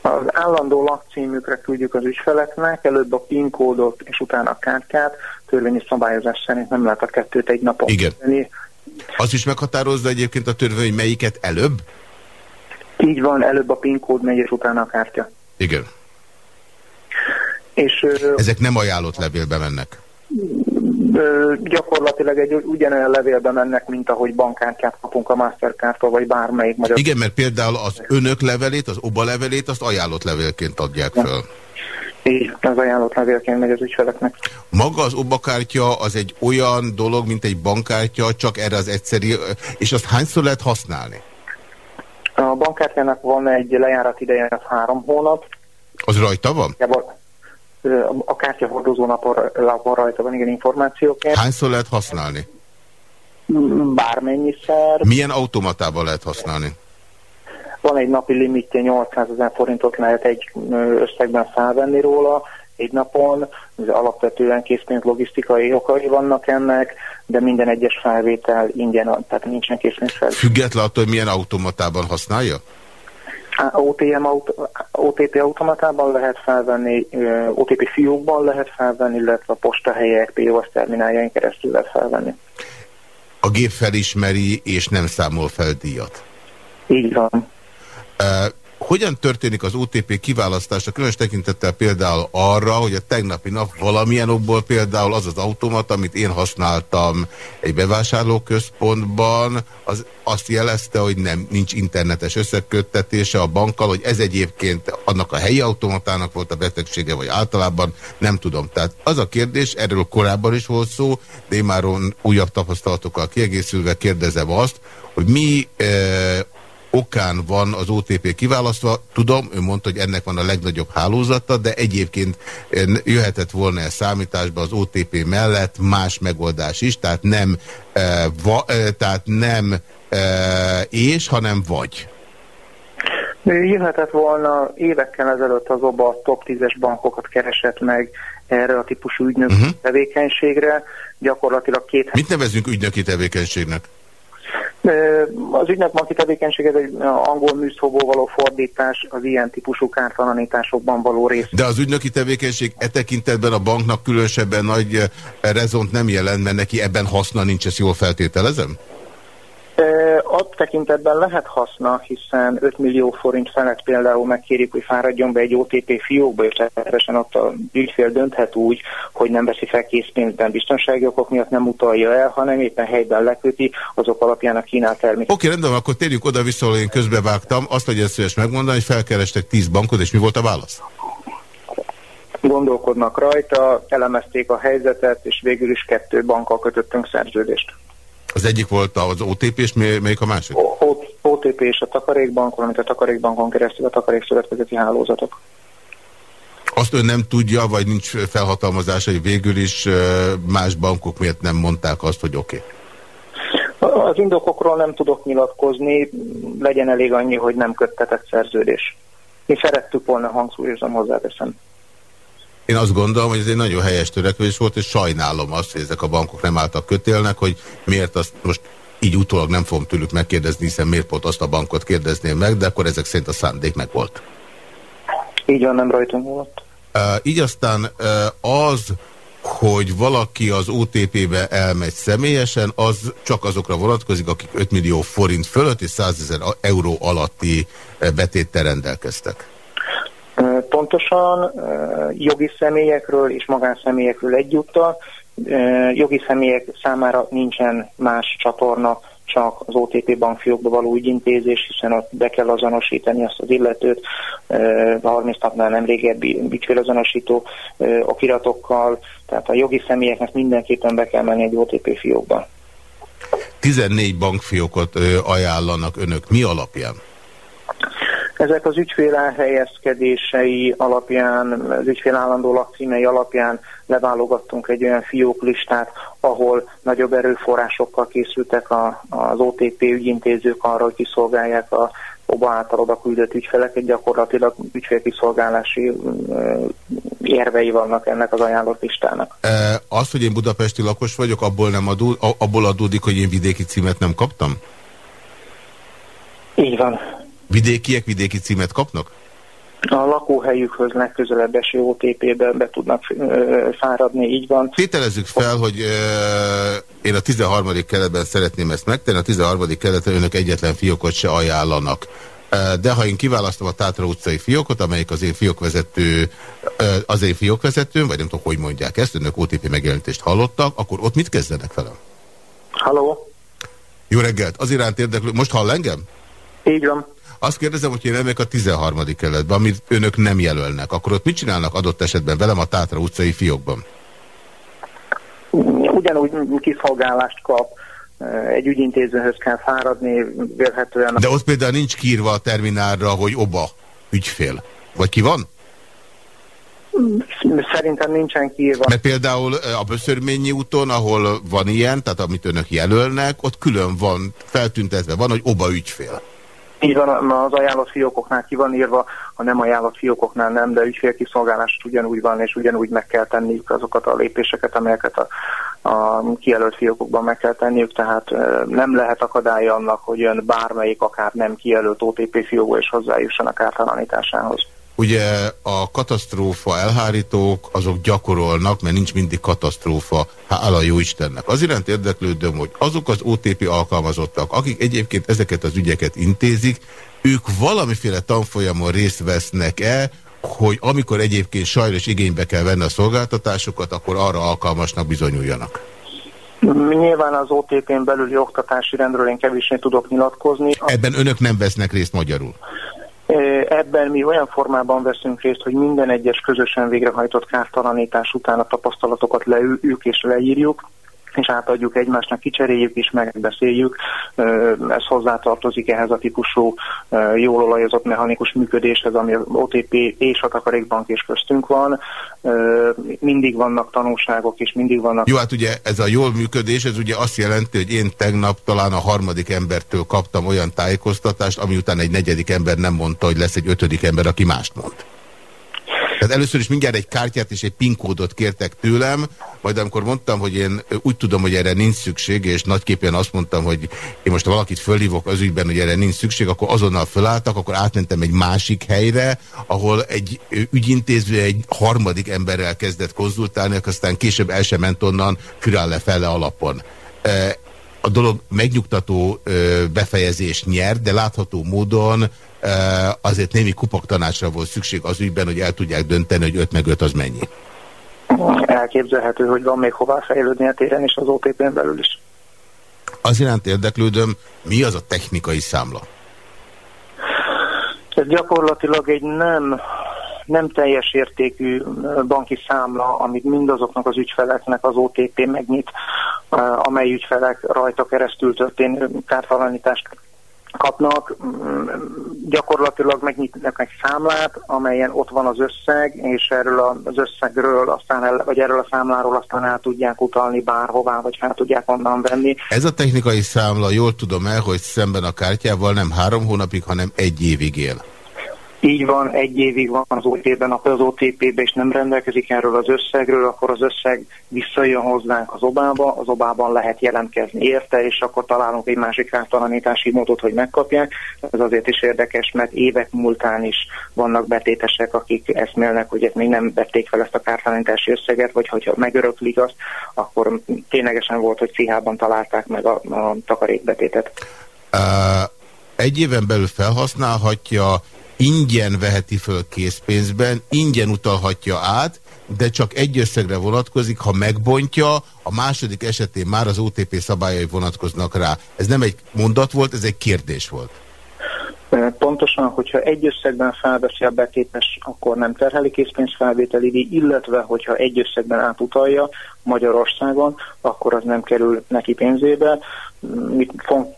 Az állandó lakcímükre küldjük az ügyfeleknek, előbb a PIN kódot és utána a kártyát. Törvényi szabályozás szerint nem lehet a kettőt egy napon. Igen. Tenni. Az is meghatározza egyébként a törvény, hogy melyiket előbb? Így van, előbb a PIN kód megy, és utána a kártya. Igen. És, Ezek nem ajánlott levélbe mennek? Gyakorlatilag egy ugyanolyan levélbe mennek, mint ahogy bankkártyát kapunk a Mastercardtól, vagy bármelyik magyar... Igen, mert például az önök levelét, az OBA levelét, azt ajánlott levélként adják ja. föl. Így, az ajánlott levélként megy az ügyfeleknek. Maga az OBA kártya az egy olyan dolog, mint egy bankkártya, csak erre az egyszerű, és azt hányszor lehet használni? A bankkártyának van egy lejárat ideje, az három hónap. Az rajta van? A kártyahordozó napon rajta van igen információként. Hányszor lehet használni? Bármennyiszer. Milyen automatában lehet használni? Van egy napi limitje, 800 ezer forintot lehet egy összegben felvenni róla egy napon, ez alapvetően készpénz logisztikai okai vannak ennek, de minden egyes felvétel ingyen, tehát nincsen készpénz fel. Független attól, hogy milyen automatában használja? OTM, OTP automatában lehet felvenni, OTP fiókban lehet felvenni, illetve a postahelyek, POS termináljain keresztül lehet felvenni. A gép felismeri és nem számol fel díjat. Így van. Hogyan történik az OTP kiválasztása, különös tekintettel például arra, hogy a tegnapi nap valamilyen okból például az az automat, amit én használtam egy bevásárlóközpontban, az azt jelezte, hogy nem nincs internetes összeköttetése a bankkal, hogy ez egyébként annak a helyi automatának volt a betegsége, vagy általában nem tudom. Tehát az a kérdés, erről korábban is volt szó, de már újabb tapasztalatokkal kiegészülve kérdezem azt, hogy mi e, okán van az OTP kiválasztva. Tudom, ő mondta, hogy ennek van a legnagyobb hálózata, de egyébként eh, jöhetett volna ez számításba az OTP mellett más megoldás is, tehát nem, e, va, e, tehát nem e, és, hanem vagy. Jöhetett volna évekkel ezelőtt az OBA top 10-es bankokat keresett meg erre a típusú ügynöki uh mhm. -huh. tevékenységre. Gyakorlatilag két... Mit nevezünk ügynöki tevékenységnek? Az ügynökbanki tevékenység ez egy angol műszóból való fordítás, az ilyen típusú kártalanításokban való rész. De az ügynöki tevékenység e tekintetben a banknak különösebben nagy rezont nem jelent, mert neki ebben haszna nincs, ezt jól feltételezem? Ott tekintetben lehet haszna, hiszen 5 millió forint felett például megkérjük, hogy fáradjon be egy OTP fiókba, és természetesen ott a ügyfél dönthet úgy, hogy nem veszi fel készpénzben biztonsági okok miatt nem utalja el, hanem éppen helyben leköti azok alapján a kínált termék. Oké, rendben, akkor térjük oda-vissza, ahol én közbevágtam. Azt legyen szíves megmondani, hogy felkerestek 10 bankot, és mi volt a válasz? Gondolkodnak rajta, elemezték a helyzetet, és végül is kettő bankkal kötöttünk szerződést. Az egyik volt az OTP, és melyik a másik? OTP és a Takarékbank, valamint a Takarékbankon keresztül a Takarékszövetkezeti hálózatok. Azt ön nem tudja, vagy nincs felhatalmazása, hogy végül is más bankok miért nem mondták azt, hogy oké? Okay. Az indokokról nem tudok nyilatkozni, legyen elég annyi, hogy nem köttetett szerződés. Mi szerettük volna hangsúlyozom, hozzáteszem. Én azt gondolom, hogy ez egy nagyon helyes törekvés volt, és sajnálom azt, hogy ezek a bankok nem álltak kötélnek, hogy miért azt most így utólag nem fogom tőlük megkérdezni, hiszen miért pont azt a bankot kérdezném meg, de akkor ezek szerint a szándék meg volt. Így van, nem rajtunk volt. Uh, így aztán uh, az, hogy valaki az OTP-be elmegy személyesen, az csak azokra vonatkozik, akik 5 millió forint fölött és 100 ezer euró alatti betéttel rendelkeztek. Pontosan jogi személyekről és magánszemélyekről egyúttal. Jogi személyek számára nincsen más csatorna, csak az OTP bankfiókba való ügyintézés, hiszen ott be kell azonosítani azt az illetőt, 30 napnál nem régebbi ügyfélazonosító okiratokkal, tehát a jogi személyeknek mindenképpen be kell menni egy OTP fiókba. 14 bankfiókot ajánlanak önök. Mi alapján? Ezek az ügyfél elhelyezkedései alapján, az ügyfél állandó lakcímei alapján leválogattunk egy olyan fióklistát, ahol nagyobb erőforrásokkal készültek a, az OTP ügyintézők arra, hogy kiszolgálják a OBA által oda küldött ügyfeleket, gyakorlatilag ügyfélkiszolgálási érvei vannak ennek az ajánlott listának. E, az, hogy én budapesti lakos vagyok, abból, nem adó, abból adódik, hogy én vidéki címet nem kaptam? Így van. Vidékiek vidéki címet kapnak? A lakóhelyükhöz legközelebb eső OTP-ben be tudnak ö, fáradni, így van. Tételezzük fel, hogy ö, én a 13. keletben szeretném ezt megtenni, a 13. keleten önök egyetlen fiókot se ajánlanak. De ha én kiválasztom a Tátra utcai fiókot, amelyik az én fiókvezető, az én fiókvezetőm, vagy nem tudom, hogy mondják ezt, önök OTP megjelentést hallottak, akkor ott mit kezdenek velem? Halló? Jó reggelt! Az iránt érdeklő... Most hall engem? Így van. Azt kérdezem, hogy én ennek a 13. keletben, amit önök nem jelölnek, akkor ott mit csinálnak adott esetben velem a Tátra utcai fiókban? Ugyanúgy kiszolgálást kap, egy ügyintézőhöz kell fáradni, vélhetően... De ott például nincs kírva a terminálra, hogy oba ügyfél. Vagy ki van? Szerintem nincsen kiírva. Mert például a Böszörményi úton, ahol van ilyen, tehát amit önök jelölnek, ott külön van feltüntetve, van, hogy oba ügyfél. Így van, az ajánlott fiókoknál ki van írva, a nem ajánlott fiókoknál nem, de ügyfélkiszolgálás ugyanúgy van, és ugyanúgy meg kell tenniük azokat a lépéseket, amelyeket a, a kijelölt fiókokban meg kell tenniük, tehát nem lehet akadálya annak, hogy jön bármelyik, akár nem kijelölt OTP fiókba és hozzájussanak ártalanításához. Ugye a katasztrófa elhárítók azok gyakorolnak, mert nincs mindig katasztrófa, hála jó Istennek. Az iránt érdeklődöm, hogy azok az OTP alkalmazottak, akik egyébként ezeket az ügyeket intézik, ők valamiféle tanfolyamon részt vesznek-e, hogy amikor egyébként sajnos igénybe kell venni a szolgáltatásokat, akkor arra alkalmasnak bizonyuljanak? Nyilván az OTP-n belüli oktatási rendről én kevésbé tudok nyilatkozni. Ebben önök nem vesznek részt magyarul? Ebben mi olyan formában veszünk részt, hogy minden egyes közösen végrehajtott kártalanítás után a tapasztalatokat leüljük és leírjuk, és átadjuk egymásnak, kicseréljük és megbeszéljük. Ez hozzátartozik ehhez a típusú jól olajozott mechanikus működéshez, ami az OTP és a Takarékbank és köztünk van. Mindig vannak tanulságok, és mindig vannak... Jó, hát ugye ez a jól működés, ez ugye azt jelenti, hogy én tegnap talán a harmadik embertől kaptam olyan tájékoztatást, ami után egy negyedik ember nem mondta, hogy lesz egy ötödik ember, aki mást mond. Tehát először is mindjárt egy kártyát és egy PIN kódot kértek tőlem, majd amikor mondtam, hogy én úgy tudom, hogy erre nincs szükség, és nagyképpen azt mondtam, hogy én most valakit fölhívok az ügyben, hogy erre nincs szükség, akkor azonnal fölálltak, akkor átmentem egy másik helyre, ahol egy ügyintéző egy harmadik emberrel kezdett konzultálni, aztán később el sem ment onnan, fürel le fele alapon a dolog megnyugtató befejezést nyer, de látható módon azért némi kupaktanácsra volt szükség az ügyben, hogy el tudják dönteni, hogy 5 meg 5 az mennyi. Elképzelhető, hogy van még hová fejlődni a téren és az OTP-n belül is. Az iránt érdeklődöm, mi az a technikai számla? Ez gyakorlatilag egy nem nem teljes értékű banki számla, amit mindazoknak az ügyfeleknek az OTP megnyit, amely ügyfelek rajta keresztül történő kártalanítást kapnak, mm, gyakorlatilag megnyitnak egy számlát, amelyen ott van az összeg, és erről az összegről, aztán el, vagy erről a számláról aztán el tudják utalni bárhová, vagy fel tudják onnan venni. Ez a technikai számla, jól tudom el, hogy szemben a kártyával nem három hónapig, hanem egy évig él. Így van, egy évig van az OTP-ben, akkor az OTP-ben is nem rendelkezik erről az összegről, akkor az összeg visszajön hozzánk az obába, az obában lehet jelentkezni érte, és akkor találunk egy másik kártalanítási módot, hogy megkapják. Ez azért is érdekes, mert évek múltán is vannak betétesek, akik eszmélnek, hogy még nem vették fel ezt a kártalanítási összeget, vagy hogyha megöröklik azt, akkor ténylegesen volt, hogy Cihában találták meg a, a takarékbetétet. Uh, egy éven belül felhasználhatja ingyen veheti föl készpénzben, ingyen utalhatja át, de csak egy összegre vonatkozik, ha megbontja, a második esetén már az OTP szabályai vonatkoznak rá. Ez nem egy mondat volt, ez egy kérdés volt. Pontosan, hogyha egy összegben felveszi a betétes, akkor nem terheli készpénzfelvételi díj, illetve hogyha egy összegben átutalja Magyarországon, akkor az nem kerül neki pénzébe.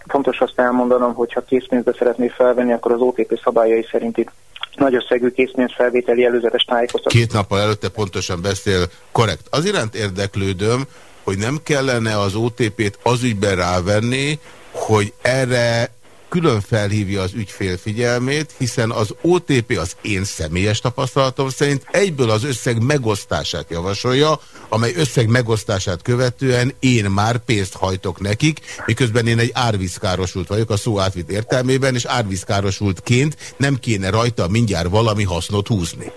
Fontos azt elmondanom, hogy ha készpénzbe szeretné felvenni, akkor az OTP szabályai szerint itt nagy összegű készpénzfelvételi előzetes tájékoztatás. Két nappal előtte pontosan beszél, korrekt. Az iránt érdeklődöm, hogy nem kellene az OTP-t az ügyben rávenni, hogy erre külön felhívja az ügyfél figyelmét, hiszen az OTP az én személyes tapasztalatom szerint egyből az összeg megosztását javasolja, amely összeg megosztását követően én már pénzt hajtok nekik, miközben én egy árvízkárosult vagyok a szó átvitt értelmében, és árvízkárosultként nem kéne rajta mindjárt valami hasznot húzni.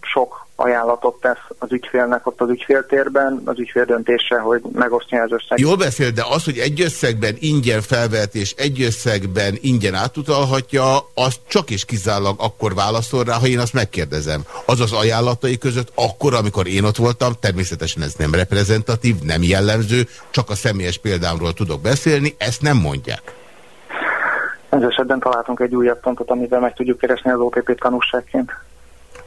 Sok ajánlatot tesz az ügyfélnek ott az ügyféltérben, az ügyfél döntése, hogy megosztja az összeget. Jól beszél, de az, hogy egy összegben ingyen felvet és egy összegben ingyen átutalhatja, az csak is kizárólag akkor válaszol rá, ha én azt megkérdezem. Az az ajánlatai között akkor, amikor én ott voltam, természetesen ez nem reprezentatív, nem jellemző, csak a személyes példámról tudok beszélni, ezt nem mondják. Ez esetben találtunk egy újabb pontot, amivel meg tudjuk keresni az OTP tanúságként.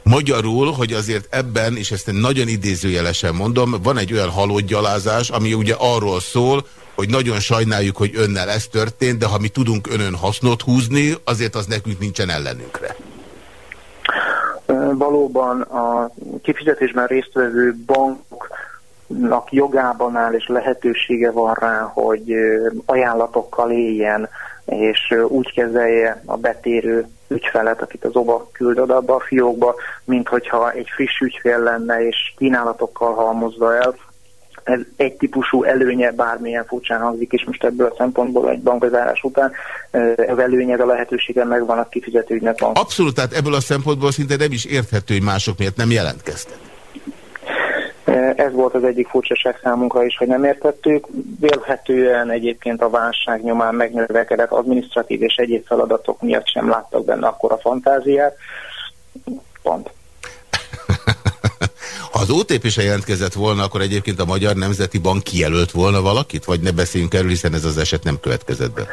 Magyarul, hogy azért ebben, és ezt nagyon idézőjelesen mondom, van egy olyan halódgyalázás, ami ugye arról szól, hogy nagyon sajnáljuk, hogy önnel ez történt, de ha mi tudunk önön hasznot húzni, azért az nekünk nincsen ellenünkre. Valóban a kifizetésben résztvevő banknak jogában áll és lehetősége van rá, hogy ajánlatokkal éljen, és úgy kezelje a betérő ügyfelet, akit az OBA küld oda a fiókba, mint hogyha egy friss ügyfél lenne, és kínálatokkal halmozza el. Ez egy típusú előnye, bármilyen furcsán hangzik, és most ebből a szempontból egy bankbezárás után az előnye, a lehetősége megvan a kifizető ügynek van. Abszolút, tehát ebből a szempontból szinte nem is érthető, hogy mások miért nem jelentkeztek. Ez volt az egyik furcsaság számunkra is, hogy nem értettük. Vélhetően egyébként a válság nyomán megnövekedett administratív és egyéb feladatok miatt sem láttak benne akkor a fantáziát. Pont. Ha az OTP se jelentkezett volna, akkor egyébként a Magyar Nemzeti Bank kijelölt volna valakit? Vagy ne beszéljünk erről, hiszen ez az eset nem következett be.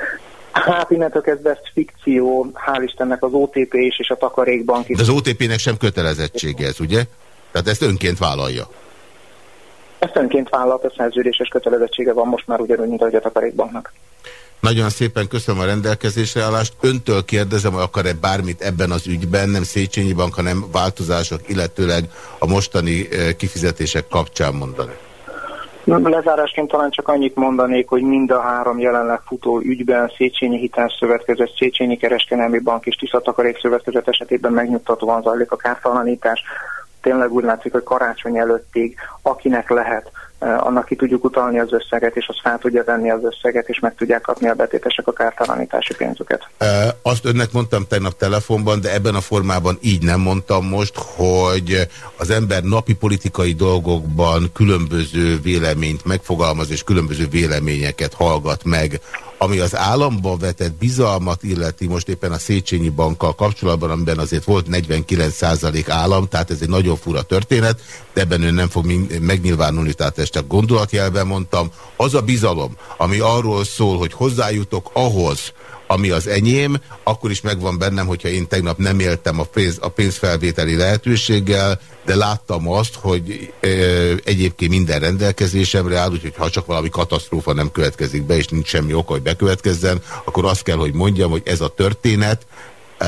Hát innentől kezdve ez fikció, hál' Istennek az OTP is és a Takarékbank is. De az OTP-nek sem kötelezettsége ez, ugye? Tehát ezt önként vállalja. Ezt önként vállalt, a szerződéses kötelezettsége van most már ugyanúgy, mint a Takarékbanknak. Nagyon szépen köszönöm a rendelkezésre állást. Öntől kérdezem, hogy akar-e bármit ebben az ügyben, nem Széchenyi Bank, hanem változások, illetőleg a mostani eh, kifizetések kapcsán mondani. Lezárásként talán csak annyit mondanék, hogy mind a három jelenleg futó ügyben Széchenyi Hitelszövetkezet, Széchenyi Kereskedelmi Bank és Tiszatakarék Szövetkezet esetében megnyugtatóan zajlik a kártalanítás. Tényleg úgy látszik, hogy karácsony előttig, akinek lehet, Eh, annak ki tudjuk utalni az összeget, és az fel tudja venni az összeget, és meg tudják kapni a betétesek a kártalanítási pénzüket. E, azt önnek mondtam tegnap telefonban, de ebben a formában így nem mondtam most, hogy az ember napi politikai dolgokban különböző véleményt megfogalmaz, és különböző véleményeket hallgat meg ami az államba vetett bizalmat illeti most éppen a Széchenyi bankkal kapcsolatban, amiben azért volt 49% állam, tehát ez egy nagyon fura történet, de ebben ön nem fog megnyilvánulni, tehát ezt csak gondolatjelben mondtam. Az a bizalom, ami arról szól, hogy hozzájutok ahhoz, ami az enyém, akkor is megvan bennem, hogyha én tegnap nem éltem a, pénz, a pénzfelvételi lehetőséggel, de láttam azt, hogy e, egyébként minden rendelkezésemre áll, úgyhogy ha csak valami katasztrófa nem következik be, és nincs semmi oka, hogy bekövetkezzen, akkor azt kell, hogy mondjam, hogy ez a történet e,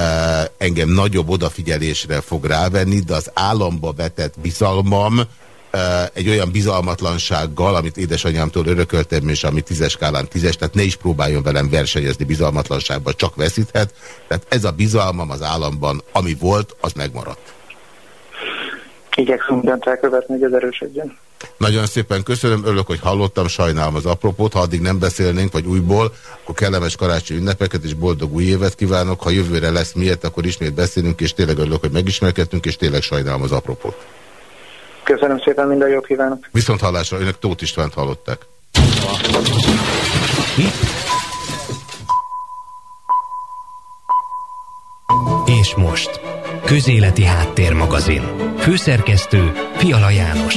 engem nagyobb odafigyelésre fog rávenni, de az államba vetett bizalmam, egy olyan bizalmatlansággal, amit édesanyámtól örököltem, és ami tízes skálán tízes, tehát ne is próbáljon velem versenyezni bizalmatlanságban, csak veszíthet. Tehát ez a bizalmam az államban, ami volt, az megmaradt. Igyekszünk mindent elkövetni, hogy ez erősödjön. Nagyon szépen köszönöm, örülök, hogy hallottam, sajnálom az apropót, ha addig nem beszélnénk, vagy újból, akkor kellemes karácsony ünnepeket és boldog új évet kívánok. Ha jövőre lesz miért, akkor ismét beszélünk, és tényleg örülök, hogy megismerkedtünk, és tényleg sajnálom az apropót. Köszönöm szépen, minden jót kívánok. Viszont hallásra, önök Tóth Istvánt hallották. És most, Közéleti Háttérmagazin. Főszerkesztő Fiala János.